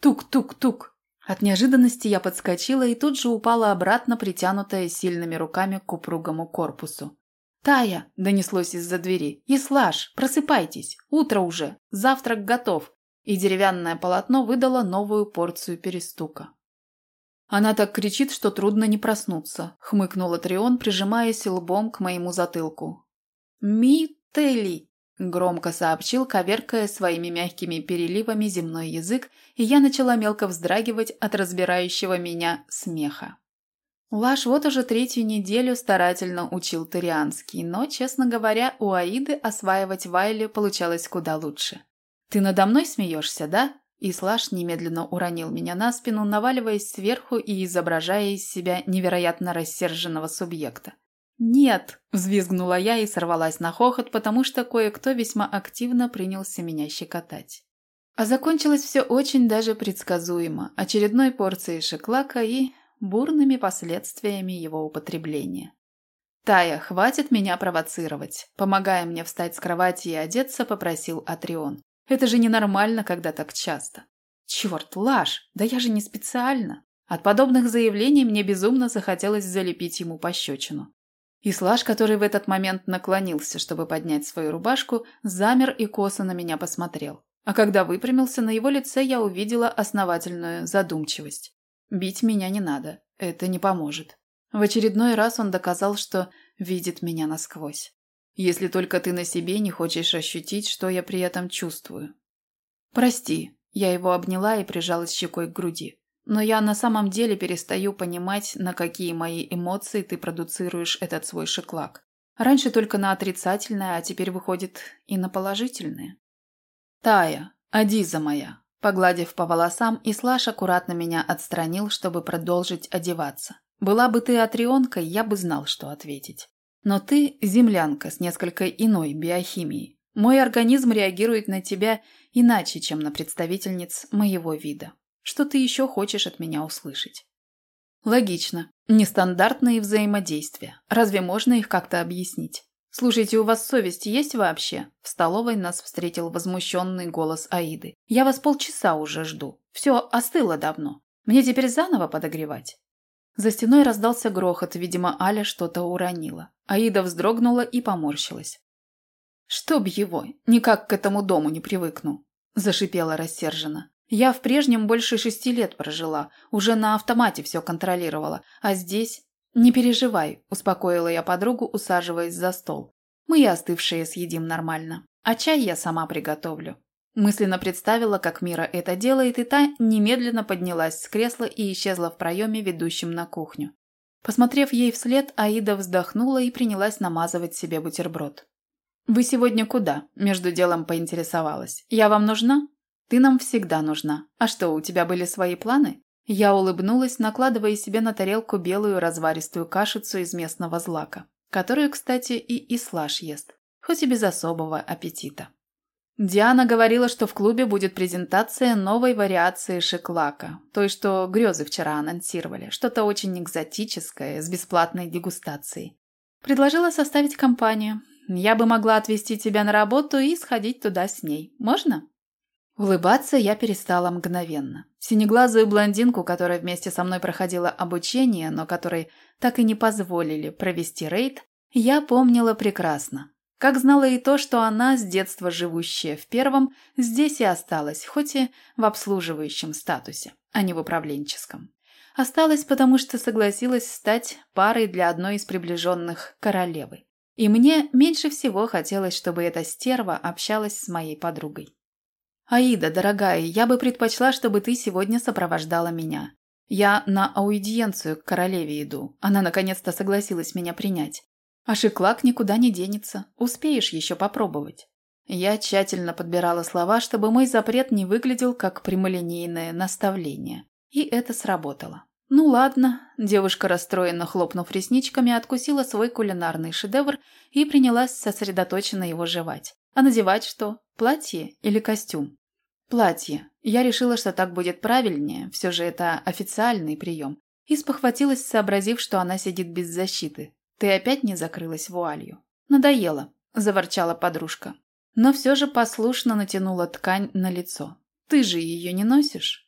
Тук-тук-тук. От неожиданности я подскочила и тут же упала обратно, притянутая сильными руками к упругому корпусу. «Тая!» – донеслось из-за двери. «Ислаш, просыпайтесь! Утро уже! Завтрак готов!» И деревянное полотно выдало новую порцию перестука. «Она так кричит, что трудно не проснуться», – хмыкнула Трион, прижимаясь лбом к моему затылку. «Ми-Телли!» Громко сообщил, коверкая своими мягкими переливами земной язык, и я начала мелко вздрагивать от разбирающего меня смеха. Лаш вот уже третью неделю старательно учил тарианский, но, честно говоря, у Аиды осваивать Вайли получалось куда лучше. «Ты надо мной смеешься, да?» И Слаш немедленно уронил меня на спину, наваливаясь сверху и изображая из себя невероятно рассерженного субъекта. «Нет!» – взвизгнула я и сорвалась на хохот, потому что кое-кто весьма активно принялся меня щекотать. А закончилось все очень даже предсказуемо, очередной порцией шеклака и бурными последствиями его употребления. «Тая, хватит меня провоцировать!» Помогая мне встать с кровати и одеться, попросил Атрион. «Это же ненормально, когда так часто!» «Черт, Лаш, да я же не специально!» От подобных заявлений мне безумно захотелось залепить ему пощечину. Ислаш, который в этот момент наклонился, чтобы поднять свою рубашку, замер и косо на меня посмотрел. А когда выпрямился, на его лице я увидела основательную задумчивость. Бить меня не надо, это не поможет. В очередной раз он доказал, что видит меня насквозь. Если только ты на себе не хочешь ощутить, что я при этом чувствую. Прости, я его обняла и прижалась щекой к груди. Но я на самом деле перестаю понимать, на какие мои эмоции ты продуцируешь этот свой шиклак. Раньше только на отрицательное, а теперь выходит и на положительное. Тая, Адиза моя. Погладив по волосам, Ислаш аккуратно меня отстранил, чтобы продолжить одеваться. Была бы ты атрионкой, я бы знал, что ответить. Но ты землянка с несколько иной биохимией. Мой организм реагирует на тебя иначе, чем на представительниц моего вида. Что ты еще хочешь от меня услышать? Логично. Нестандартные взаимодействия. Разве можно их как-то объяснить? «Слушайте, у вас совесть есть вообще?» В столовой нас встретил возмущенный голос Аиды. «Я вас полчаса уже жду. Все остыло давно. Мне теперь заново подогревать?» За стеной раздался грохот, видимо, Аля что-то уронила. Аида вздрогнула и поморщилась. «Чтоб его, никак к этому дому не привыкну», – зашипела рассерженно. «Я в прежнем больше шести лет прожила, уже на автомате все контролировала, а здесь...» «Не переживай», – успокоила я подругу, усаживаясь за стол. «Мы и остывшие съедим нормально, а чай я сама приготовлю». Мысленно представила, как Мира это делает, и та немедленно поднялась с кресла и исчезла в проеме, ведущем на кухню. Посмотрев ей вслед, Аида вздохнула и принялась намазывать себе бутерброд. «Вы сегодня куда?» – между делом поинтересовалась. «Я вам нужна?» «Ты нам всегда нужна. А что, у тебя были свои планы?» Я улыбнулась, накладывая себе на тарелку белую разваристую кашицу из местного злака, которую, кстати, и Ислаш ест, хоть и без особого аппетита. Диана говорила, что в клубе будет презентация новой вариации шеклака, той, что грезы вчера анонсировали, что-то очень экзотическое, с бесплатной дегустацией. Предложила составить компанию. Я бы могла отвезти тебя на работу и сходить туда с ней. Можно? Улыбаться я перестала мгновенно. Синеглазую блондинку, которая вместе со мной проходила обучение, но которой так и не позволили провести рейд, я помнила прекрасно. Как знала и то, что она, с детства живущая в первом, здесь и осталась, хоть и в обслуживающем статусе, а не в управленческом. Осталась, потому что согласилась стать парой для одной из приближенных королевы. И мне меньше всего хотелось, чтобы эта стерва общалась с моей подругой. «Аида, дорогая, я бы предпочла, чтобы ты сегодня сопровождала меня. Я на аудиенцию к королеве иду. Она наконец-то согласилась меня принять. А шиклак никуда не денется. Успеешь еще попробовать. Я тщательно подбирала слова, чтобы мой запрет не выглядел как прямолинейное наставление. И это сработало. Ну ладно, девушка, расстроенно хлопнув ресничками, откусила свой кулинарный шедевр и принялась сосредоточенно его жевать. А надевать что? Платье или костюм? Платье. Я решила, что так будет правильнее, все же это официальный прием. И спохватилась, сообразив, что она сидит без защиты, ты опять не закрылась вуалью? Надоело, заворчала подружка. Но все же послушно натянула ткань на лицо. Ты же ее не носишь?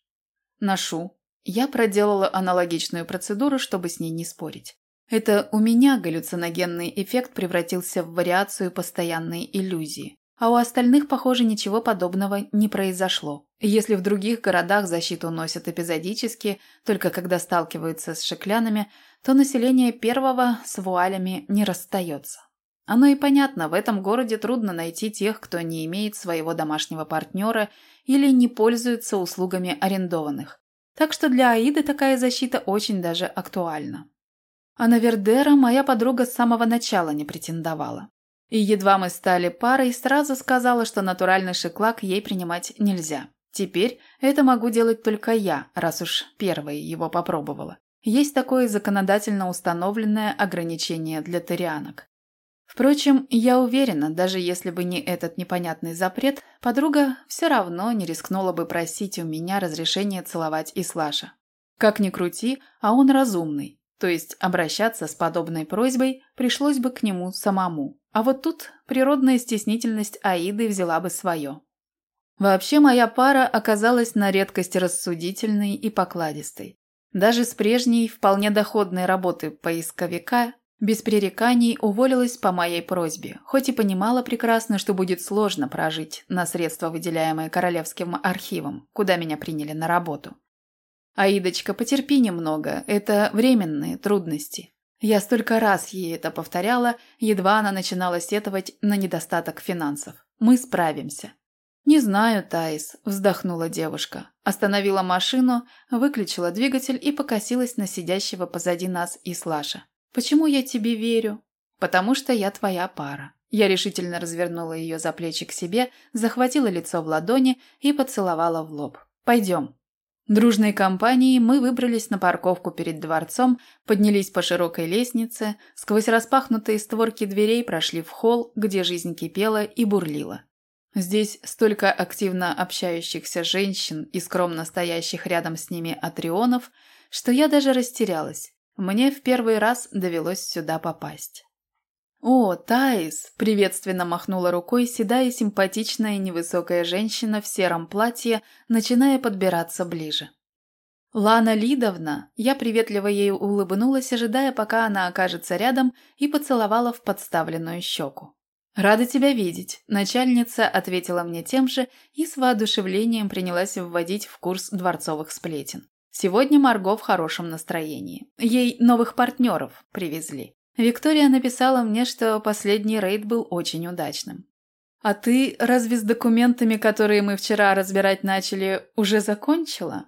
Ношу. Я проделала аналогичную процедуру, чтобы с ней не спорить. Это у меня галлюциногенный эффект превратился в вариацию постоянной иллюзии. А у остальных, похоже, ничего подобного не произошло. Если в других городах защиту носят эпизодически, только когда сталкиваются с шеклянами, то население первого с вуалями не расстается. Оно и понятно, в этом городе трудно найти тех, кто не имеет своего домашнего партнера или не пользуется услугами арендованных. Так что для Аиды такая защита очень даже актуальна. А на Вердера моя подруга с самого начала не претендовала. И едва мы стали парой, сразу сказала, что натуральный шиклак ей принимать нельзя. Теперь это могу делать только я, раз уж первой его попробовала. Есть такое законодательно установленное ограничение для тарианок. Впрочем, я уверена, даже если бы не этот непонятный запрет, подруга все равно не рискнула бы просить у меня разрешения целовать Ислаша. Как ни крути, а он разумный, то есть обращаться с подобной просьбой пришлось бы к нему самому. А вот тут природная стеснительность Аиды взяла бы свое. Вообще моя пара оказалась на редкость рассудительной и покладистой. Даже с прежней, вполне доходной работы поисковика без пререканий уволилась по моей просьбе, хоть и понимала прекрасно, что будет сложно прожить на средства, выделяемые Королевским архивом, куда меня приняли на работу. «Аидочка, потерпи немного, это временные трудности. Я столько раз ей это повторяла, едва она начинала сетовать на недостаток финансов. Мы справимся. «Не знаю, Таис», – вздохнула девушка. Остановила машину, выключила двигатель и покосилась на сидящего позади нас Ислаша. «Почему я тебе верю?» «Потому что я твоя пара». Я решительно развернула ее за плечи к себе, захватила лицо в ладони и поцеловала в лоб. «Пойдем». Дружной компанией мы выбрались на парковку перед дворцом, поднялись по широкой лестнице, сквозь распахнутые створки дверей прошли в холл, где жизнь кипела и бурлила. Здесь столько активно общающихся женщин и скромно стоящих рядом с ними атрионов, что я даже растерялась. Мне в первый раз довелось сюда попасть. «О, Таис!» – приветственно махнула рукой седая симпатичная невысокая женщина в сером платье, начиная подбираться ближе. «Лана Лидовна!» – я приветливо ей улыбнулась, ожидая, пока она окажется рядом, и поцеловала в подставленную щеку. «Рада тебя видеть», – начальница ответила мне тем же и с воодушевлением принялась вводить в курс дворцовых сплетен. Сегодня Марго в хорошем настроении. Ей новых партнеров привезли. Виктория написала мне, что последний рейд был очень удачным. «А ты разве с документами, которые мы вчера разбирать начали, уже закончила?»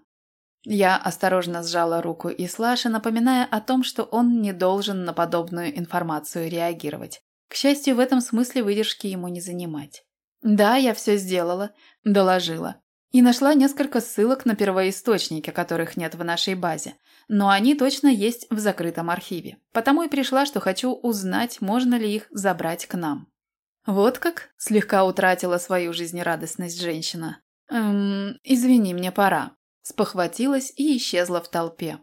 Я осторожно сжала руку Ислаша, напоминая о том, что он не должен на подобную информацию реагировать. К счастью, в этом смысле выдержки ему не занимать. «Да, я все сделала», – доложила. И нашла несколько ссылок на первоисточники, которых нет в нашей базе. Но они точно есть в закрытом архиве. Потому и пришла, что хочу узнать, можно ли их забрать к нам. Вот как слегка утратила свою жизнерадостность женщина. «Эм, извини, мне пора». Спохватилась и исчезла в толпе.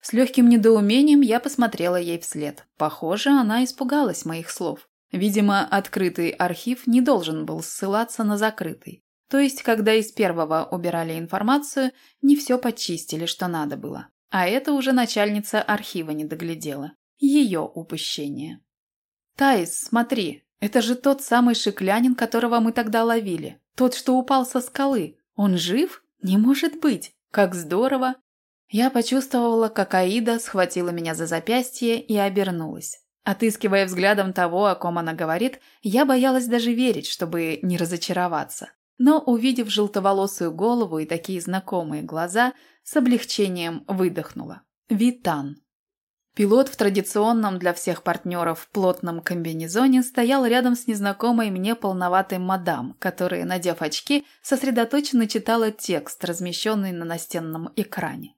С легким недоумением я посмотрела ей вслед. Похоже, она испугалась моих слов. Видимо, открытый архив не должен был ссылаться на закрытый. То есть, когда из первого убирали информацию, не все почистили, что надо было. А это уже начальница архива не доглядела. Ее упущение. «Таис, смотри, это же тот самый шиклянин, которого мы тогда ловили. Тот, что упал со скалы. Он жив? Не может быть! Как здорово!» Я почувствовала, как Аида схватила меня за запястье и обернулась. Отыскивая взглядом того, о ком она говорит, я боялась даже верить, чтобы не разочароваться. Но, увидев желтоволосую голову и такие знакомые глаза, с облегчением выдохнула. Витан. Пилот в традиционном для всех партнеров плотном комбинезоне стоял рядом с незнакомой мне полноватой мадам, которая, надев очки, сосредоточенно читала текст, размещенный на настенном экране.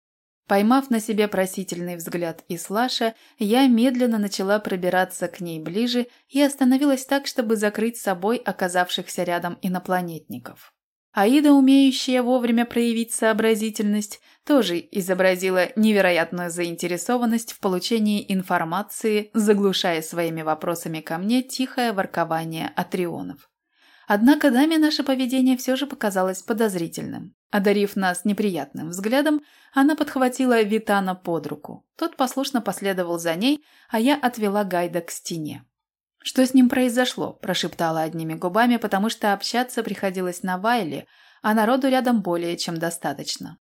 Поймав на себе просительный взгляд Ислаша, я медленно начала пробираться к ней ближе и остановилась так, чтобы закрыть собой оказавшихся рядом инопланетников. Аида, умеющая вовремя проявить сообразительность, тоже изобразила невероятную заинтересованность в получении информации, заглушая своими вопросами ко мне тихое воркование атрионов. Однако даме наше поведение все же показалось подозрительным. Одарив нас неприятным взглядом, она подхватила Витана под руку. Тот послушно последовал за ней, а я отвела Гайда к стене. «Что с ним произошло?» – прошептала одними губами, потому что общаться приходилось на Вайле, а народу рядом более чем достаточно.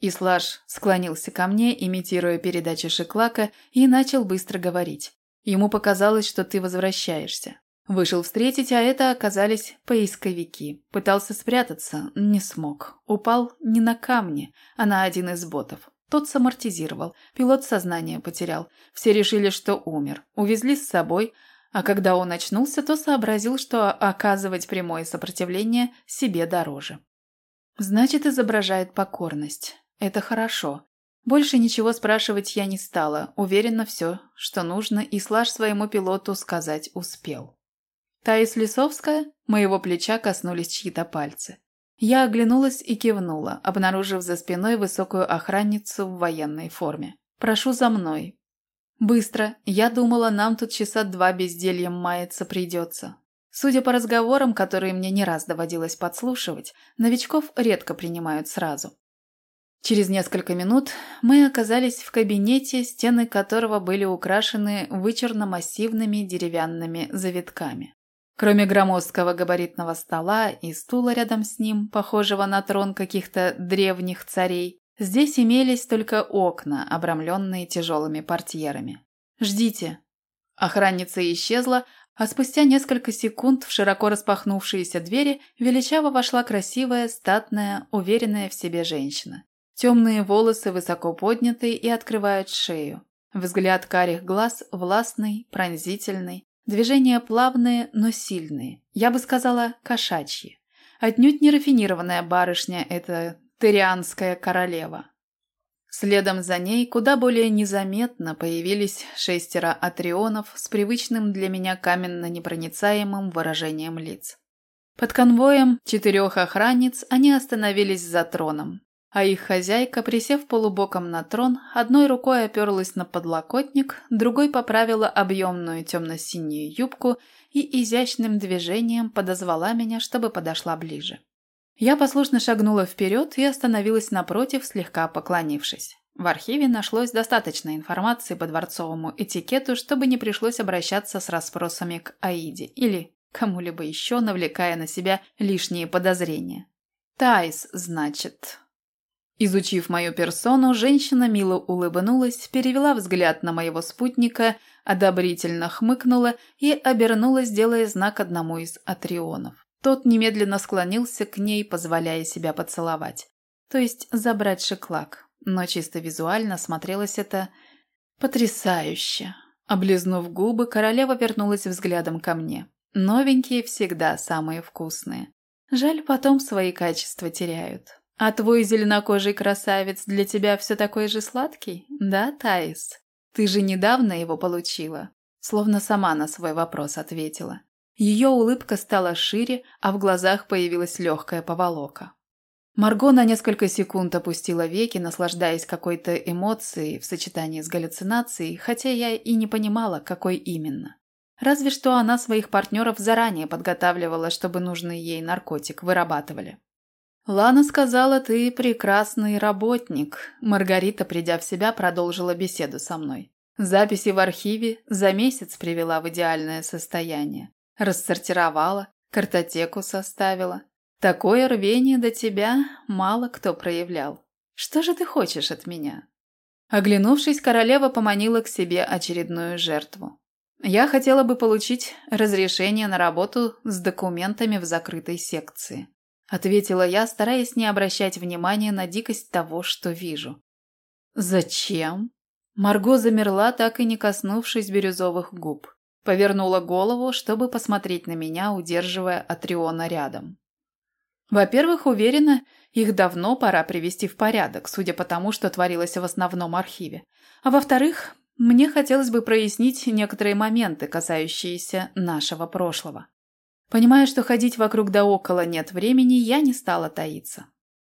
Ислаш склонился ко мне, имитируя передачу Шиклака, и начал быстро говорить. Ему показалось, что ты возвращаешься. Вышел встретить, а это оказались поисковики. Пытался спрятаться, не смог. Упал не на камни, а на один из ботов. Тот самортизировал, пилот сознание потерял. Все решили, что умер. Увезли с собой, а когда он очнулся, то сообразил, что оказывать прямое сопротивление себе дороже. Значит, изображает покорность. Это хорошо. Больше ничего спрашивать я не стала. Уверена, все, что нужно, и Слаж своему пилоту сказать успел. Таис Лисовская, моего плеча коснулись чьи-то пальцы. Я оглянулась и кивнула, обнаружив за спиной высокую охранницу в военной форме. «Прошу за мной». «Быстро. Я думала, нам тут часа два бездельем маяться придется». Судя по разговорам, которые мне не раз доводилось подслушивать, новичков редко принимают сразу. Через несколько минут мы оказались в кабинете, стены которого были украшены вычурно-массивными деревянными завитками. Кроме громоздкого габаритного стола и стула рядом с ним, похожего на трон каких-то древних царей, здесь имелись только окна, обрамленные тяжелыми портьерами. Ждите». Охранница исчезла, а спустя несколько секунд в широко распахнувшиеся двери величаво вошла красивая, статная, уверенная в себе женщина. Темные волосы высоко подняты и открывают шею. Взгляд карих глаз властный, пронзительный. Движения плавные, но сильные. Я бы сказала, кошачьи. Отнюдь не рафинированная барышня эта Тырианская королева. Следом за ней куда более незаметно появились шестеро атрионов с привычным для меня каменно-непроницаемым выражением лиц. Под конвоем четырех охранниц они остановились за троном, а их хозяйка, присев полубоком на трон, одной рукой оперлась на подлокотник, другой поправила объемную темно-синюю юбку и изящным движением подозвала меня, чтобы подошла ближе. Я послушно шагнула вперед и остановилась напротив, слегка поклонившись. В архиве нашлось достаточно информации по дворцовому этикету, чтобы не пришлось обращаться с расспросами к Аиде или кому-либо еще, навлекая на себя лишние подозрения. «Тайс, значит». Изучив мою персону, женщина мило улыбнулась, перевела взгляд на моего спутника, одобрительно хмыкнула и обернулась, делая знак одному из атрионов. Тот немедленно склонился к ней, позволяя себя поцеловать. То есть забрать шеклак. Но чисто визуально смотрелось это потрясающе. Облизнув губы, королева вернулась взглядом ко мне. Новенькие всегда самые вкусные. Жаль, потом свои качества теряют. А твой зеленокожий красавец для тебя все такой же сладкий? Да, Таис? Ты же недавно его получила. Словно сама на свой вопрос ответила. Ее улыбка стала шире, а в глазах появилась легкая поволока. Марго на несколько секунд опустила веки, наслаждаясь какой-то эмоцией в сочетании с галлюцинацией, хотя я и не понимала, какой именно. Разве что она своих партнеров заранее подготавливала, чтобы нужный ей наркотик вырабатывали. «Лана сказала, ты прекрасный работник», – Маргарита, придя в себя, продолжила беседу со мной. Записи в архиве за месяц привела в идеальное состояние. Рассортировала, картотеку составила. Такое рвение до тебя мало кто проявлял. Что же ты хочешь от меня?» Оглянувшись, королева поманила к себе очередную жертву. «Я хотела бы получить разрешение на работу с документами в закрытой секции», ответила я, стараясь не обращать внимания на дикость того, что вижу. «Зачем?» Марго замерла, так и не коснувшись бирюзовых губ. Повернула голову, чтобы посмотреть на меня, удерживая Атриона рядом. Во-первых, уверена, их давно пора привести в порядок, судя по тому, что творилось в основном архиве. А во-вторых, мне хотелось бы прояснить некоторые моменты, касающиеся нашего прошлого. Понимая, что ходить вокруг да около нет времени, я не стала таиться.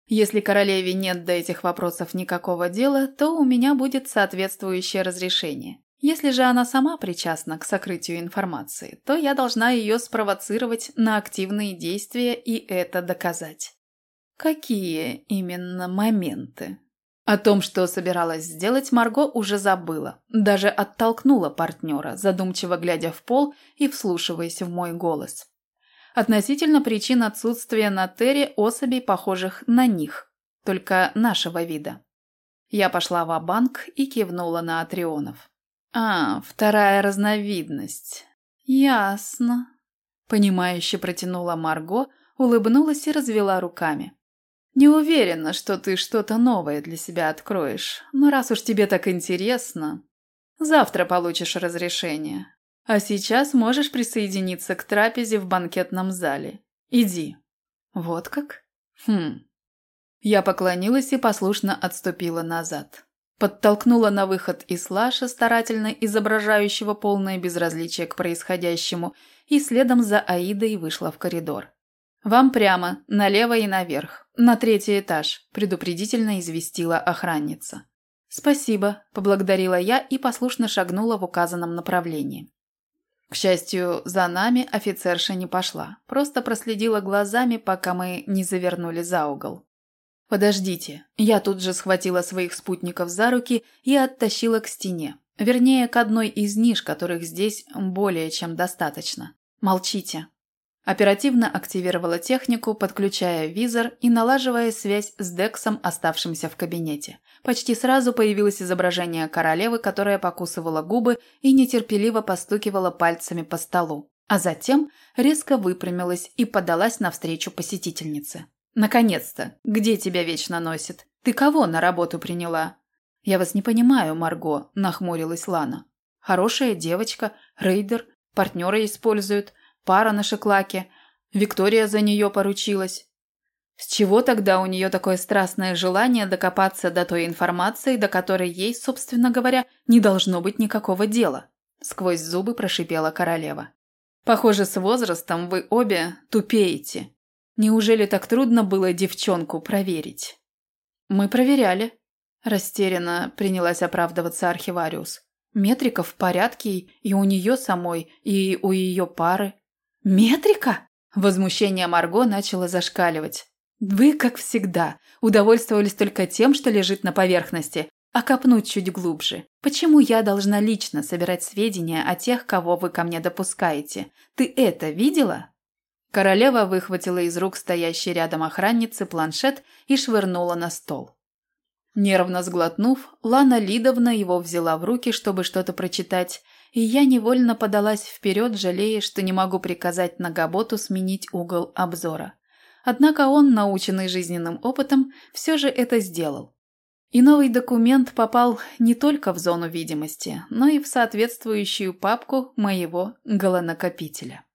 Если королеве нет до этих вопросов никакого дела, то у меня будет соответствующее разрешение. Если же она сама причастна к сокрытию информации, то я должна ее спровоцировать на активные действия и это доказать. Какие именно моменты? О том, что собиралась сделать, Марго уже забыла. Даже оттолкнула партнера, задумчиво глядя в пол и вслушиваясь в мой голос. Относительно причин отсутствия на Терре особей, похожих на них, только нашего вида. Я пошла в банк и кивнула на Атрионов. «А, вторая разновидность. Ясно». Понимающе протянула Марго, улыбнулась и развела руками. «Не уверена, что ты что-то новое для себя откроешь, но раз уж тебе так интересно, завтра получишь разрешение. А сейчас можешь присоединиться к трапезе в банкетном зале. Иди». «Вот как?» «Хм». Я поклонилась и послушно отступила назад. Подтолкнула на выход Ислаша, старательно изображающего полное безразличие к происходящему, и следом за Аидой вышла в коридор. «Вам прямо, налево и наверх, на третий этаж», – предупредительно известила охранница. «Спасибо», – поблагодарила я и послушно шагнула в указанном направлении. К счастью, за нами офицерша не пошла, просто проследила глазами, пока мы не завернули за угол. «Подождите». Я тут же схватила своих спутников за руки и оттащила к стене. Вернее, к одной из ниш, которых здесь более чем достаточно. «Молчите». Оперативно активировала технику, подключая визор и налаживая связь с Дексом, оставшимся в кабинете. Почти сразу появилось изображение королевы, которая покусывала губы и нетерпеливо постукивала пальцами по столу, а затем резко выпрямилась и подалась навстречу посетительнице. «Наконец-то! Где тебя вечно носит? Ты кого на работу приняла?» «Я вас не понимаю, Марго», – нахмурилась Лана. «Хорошая девочка, рейдер, партнера используют, пара на шеклаке. Виктория за нее поручилась. С чего тогда у нее такое страстное желание докопаться до той информации, до которой ей, собственно говоря, не должно быть никакого дела? Сквозь зубы прошипела королева. Похоже, с возрастом вы обе тупеете. Неужели так трудно было девчонку проверить? Мы проверяли. Растерянно принялась оправдываться архивариус. Метрика в порядке и у нее самой, и у ее пары. Метрика? Возмущение Марго начало зашкаливать. Вы, как всегда, удовольствовались только тем, что лежит на поверхности, а копнуть чуть глубже. Почему я должна лично собирать сведения о тех, кого вы ко мне допускаете? Ты это видела? Королева выхватила из рук стоящей рядом охранницы планшет и швырнула на стол. Нервно сглотнув, Лана Лидовна его взяла в руки, чтобы что-то прочитать, и я невольно подалась вперед, жалея, что не могу приказать Нагоботу сменить угол обзора. Однако он, наученный жизненным опытом, все же это сделал. И новый документ попал не только в зону видимости, но и в соответствующую папку моего голонакопителя.